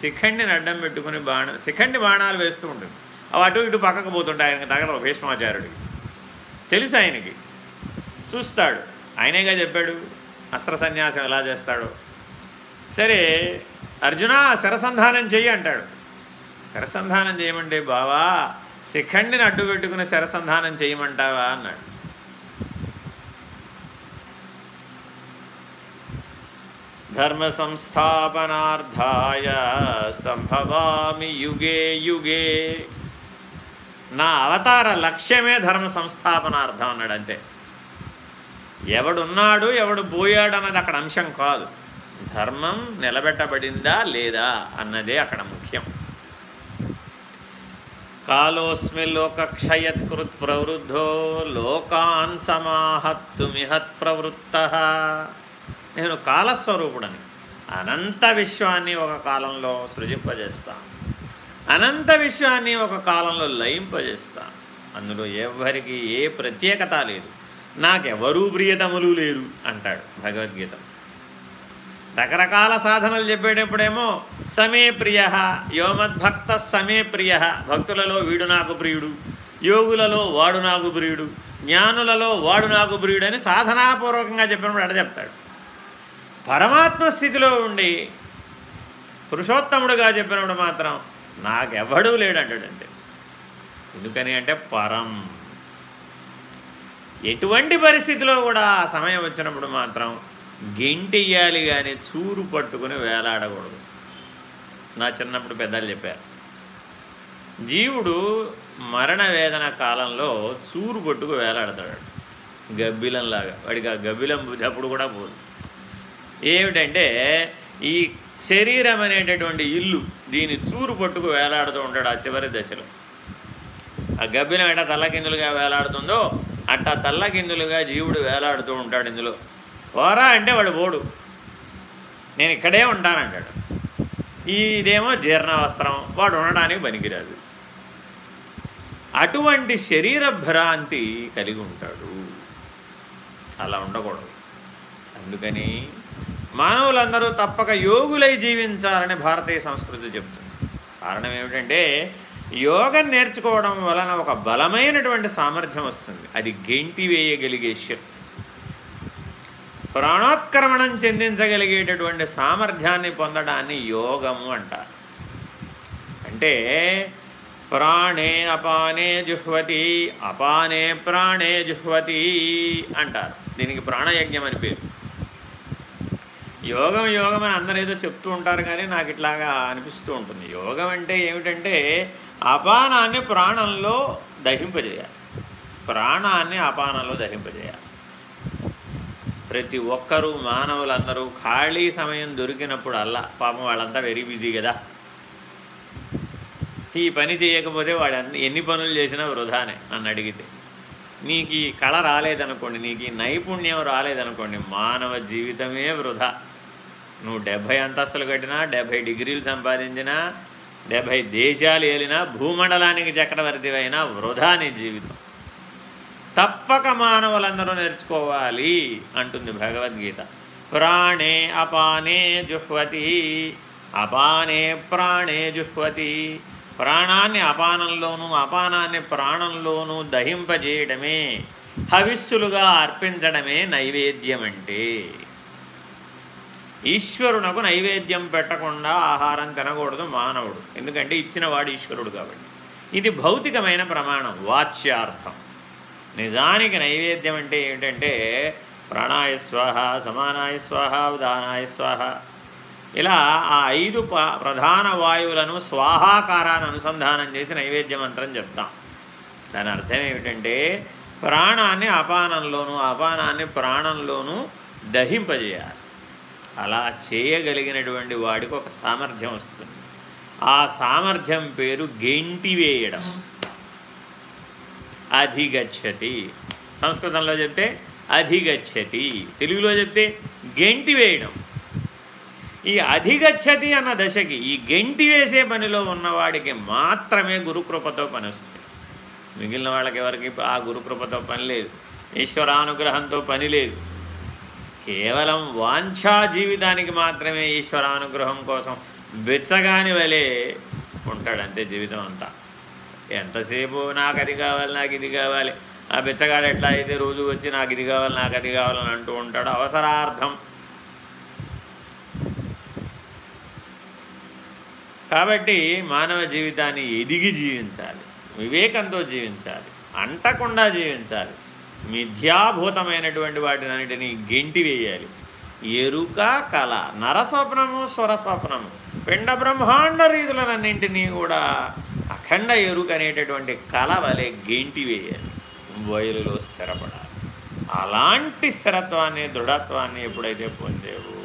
శిఖండిని అడ్డం పెట్టుకుని బాణ శిఖండి బాణాలు వేస్తూ ఉంటుంది. అవి అటు ఇటు పక్కకు పోతుంటాయి. ఆయనకు తగలవు భీష్మాచార్యుడికి. తెలుసు ఆయనకి. చూస్తాడు. ఆయనేగా చెప్పాడు? అస్త్ర సన్యాసం ఎలా చేస్తాడు. సరే అర్జున శరసంధానం చెయ్యి అంటాడు. శరసంధానం చేయమంటే బావా శిఖండిని అడ్డు పెట్టుకుని శరసంధానం చేయమంటావా అన్నాడు. ధర్మ సంస్థాపనార్థాయ సంభవామి యుగే యుగే నా అవతార లక్ష్యమే ధర్మ సంస్థాపనార్థం అన్నాడు అంతే ఎవడున్నాడు ఎవడు పోయాడు అన్నది అక్కడ అంశం కాదు. ధర్మం నిలబెట్టబడిందా లేదా అన్నదే అక్కడ ముఖ్యం. కాలోస్మి లోకక్షయత్కృత్ ప్రవృద్ధో లోకాన్ సమాహత్తుమిహత్ ప్రవృత్త. నేను కాలస్వరూపుడని అనంత విశ్వాన్ని ఒక కాలంలో సృజింపజేస్తాను. అనంత విశ్వాన్ని ఒక కాలంలో లయింపజేస్తాను అందులో ఎవరికి ఏ ప్రత్యేకత లేదు. నాకెవరూ ప్రియతములు లేరు అంటాడు భగవద్గీత. రకరకాల సాధనలు చెప్పేటప్పుడేమో సమే ప్రియ యోమద్భక్త సమే ప్రియ భక్తులలో వీడు నాకు ప్రియుడు యోగులలో వాడు నాకు ప్రియుడు జ్ఞానులలో వాడు నాకు ప్రియుడు అని సాధనాపూర్వకంగా చెప్పినప్పుడు అడ చెప్తాడు. పరమాత్మ స్థితిలో ఉండి పురుషోత్తముడుగా చెప్పినప్పుడు మాత్రం నాకెవడూ లేడంటాడంటే ఎందుకని అంటే పరం. ఎటువంటి పరిస్థితిలో కూడా ఆ సమయం వచ్చినప్పుడు మాత్రం గెంటియ్యాలి కానీ చూరు పట్టుకుని వేలాడకూడదు. నా చిన్నప్పుడు పెద్దలు చెప్పారు జీవుడు మరణ వేదన కాలంలో చూరు పట్టుకు వేలాడతాడు. గబ్బిలంలాగా వాడికి ఆ గబ్బిలం అప్పుడు కూడా పోదు. ఏమిటంటే ఈ శరీరం అనేటటువంటి ఇల్లు దీని చూరు పట్టుకు వేలాడుతూ ఉంటాడు ఆ చివరి దశలో. ఆ గబ్బిలం ఎట్ట తల్లకిందులుగా వేలాడుతుందో అట్టా తల్లకిందులుగా జీవుడు వేలాడుతూ ఉంటాడు ఇందులో. పోరా అంటే వాడు పోడు. నేను ఇక్కడే ఉంటానంటాడు. ఇదేమో జీర్ణవస్త్రం. వాడు ఉండడానికి పనికిరాదు. అటువంటి శరీర భ్రాంతి కలిగి ఉంటాడు. అలా ఉండకూడదు. అందుకని మానవులందరూ తప్పక యోగులై జీవించాలని భారతీయ సంస్కృతి చెప్తుంది. కారణం ఏమిటంటే యోగం నేర్చుకోవడం వలన ఒక బలమైనటువంటి సామర్థ్యం వస్తుంది. అది గెంటి వేయగలిగే శక్తి. ప్రాణోత్క్రమణం చెందించగలిగేటటువంటి సామర్థ్యాన్ని పొందడాన్ని యోగము అంటారు. అంటే ప్రాణే అపానే జుహ్వతి అపానే ప్రాణే జుహ్వతి అంటారు. దీనికి ప్రాణయజ్ఞం అని పేరు. యోగం యోగం అని అందరూ ఏదో చెప్తూ ఉంటారు కానీ నాకు ఇట్లాగా అనిపిస్తూ ఉంటుంది. యోగం అంటే ఏమిటంటే అపానాన్ని ప్రాణంలో దహింపజేయాలి. ప్రాణాన్ని అపానంలో దహింపజేయాలి. ప్రతి ఒక్కరూ మానవులందరూ ఖాళీ సమయం దొరికినప్పుడు అల్లా పాపం వాళ్ళంతా వెరీ బిజీ కదా. ఈ పని చేయకపోతే వాడు ఎన్ని పనులు చేసినా వృధానే నన్ను అడిగితే. నీకు ఈ కళ రాలేదనుకోండి నీకు ఈ నైపుణ్యం రాలేదనుకోండి మానవ జీవితమే వృధా. నువ్వు డెబ్భై అంతస్తులు కట్టినా డెబ్భై డిగ్రీలు సంపాదించినా డెబ్భై దేశాలు ఏలినా భూమండలానికి చక్రవర్తి అయినా వృధా నీ జీవితం. తప్పక మానవులందరూ నేర్చుకోవాలి అంటుంది భగవద్గీత. ప్రాణే అపానే జుహ్వతి అపానే ప్రాణే జుహ్వతి. ప్రాణాన్ని అపానంలోనూ అపానాన్ని ప్రాణంలోనూ దహింపజేయడమే హవిస్సులుగా అర్పించడమే నైవేద్యం అంటే ఈశ్వరునకు నైవేద్యం పెట్టకుండా ఆహారం తినకూడదు మానవుడు. ఎందుకంటే ఇచ్చినవాడు ఈశ్వరుడు కాబట్టి. ఇది భౌతికమైన ప్రమాణం వాచ్యార్థం. నిజానికి నైవేద్యం అంటే ఏమిటంటే ప్రాణాయ స్వాహ సమానాయ స్వాహ ఉదానాయ స్వాహ. ఇలా ఆ ఐదు ప్రధాన వాయువులను స్వాహాకారాన్ని అనుసంధానం చేసి నైవేద్య మంత్రం చెప్తాం. దాని అర్థం ఏమిటంటే ప్రాణాన్ని అపానంలోనూ అపానాన్ని ప్రాణంలోనూ దహింపజేయాలి. అలా చేయగలిగినటువంటి వాడికి ఒక సామర్థ్యం వస్తుంది. ఆ సామర్థ్యం పేరు గెంటి వేయడం. అధిగచ్చతి. సంస్కృతంలో చెప్తే అధిగచ్చతి. తెలుగులో చెప్తే గెంటి వేయడం. ఈ అధిగచ్చతి అన్న దశకి ఈ గెంటి వేసే పనిలో ఉన్నవాడికి మాత్రమే గురుకృపతో పని వస్తుంది. మిగిలిన వాళ్ళకి ఎవరికి ఆ గురుకృపతో పని లేదు. ఈశ్వరానుగ్రహంతో పని లేదు. కేవలం వాంఛా జీవితానికి మాత్రమే ఈశ్వరానుగ్రహం కోసం బెచ్చగాని వలె ఉంటాడంతే జీవితం అంతా. ఎంతసేపు నాకు అది కావాలి నాకు ఇది కావాలి ఆ బెచ్చగాడు ఎట్లా అయితే రోజు వచ్చి నాకు ఇది కావాలి నాకు అది కావాలని అంటూ ఉంటాడు అవసరార్థం. కాబట్టి మానవ జీవితాన్ని ఎదిగి జీవించాలి వివేకంతో జీవించాలి అంటకుండా జీవించాలి. మిథ్యాభూతమైనటువంటి వాటినన్నిటినీ గెంటి వేయాలి. ఎరుక కళ నరస్వప్నము స్వరస్వప్నము పిండ బ్రహ్మాండ రీతులనన్నింటినీ కూడా అఖండ ఎరుక అనేటటువంటి కళ వలె గెంటి వేయాలి. బయలులో స్థిరపడాలి. అలాంటి స్థిరత్వాన్ని దృఢత్వాన్ని ఎప్పుడైతే పొందేవు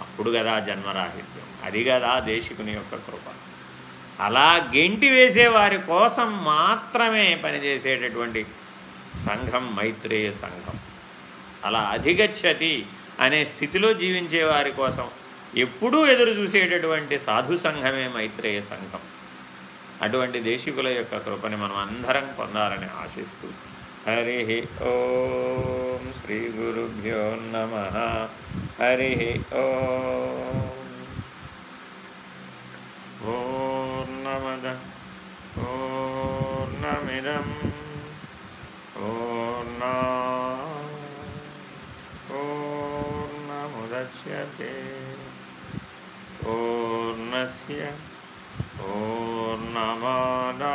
అప్పుడు కదా జన్మరాహిత్యం. అది కదా దేశికుని యొక్క కృప. అలా గెంటి వేసేవారి కోసం మాత్రమే పనిచేసేటటువంటి సంఘం మైత్రేయ సంఘం. అలా అధిగచ్చతి అనే స్థితిలో జీవించే వారి కోసం ఎప్పుడూ ఎదురు చూసేటటువంటి సాధు సంఘమే మైత్రేయ సంఘం. అటువంటి దేశికుల యొక్క కృపని మనం అందరం పొందాలని ఆశిస్తూ హరి ఓం శ్రీ గురుభ్యో నమ. హరి ఓం पूर्णमदः पूर्णमिदं पूर्णा पूर्णमुदच्यते पूर्णस्य पूर्णमादा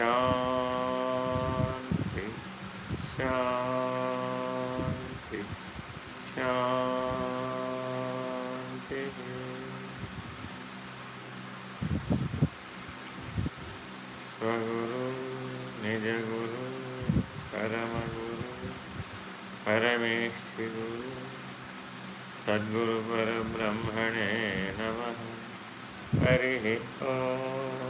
शांति शांति शांति। स्वगुरु निज गुरु परम गुरु परमेष्ठि गुरु, सद्गुरु पर ब्रह्मणे नमः। हरिः ओम।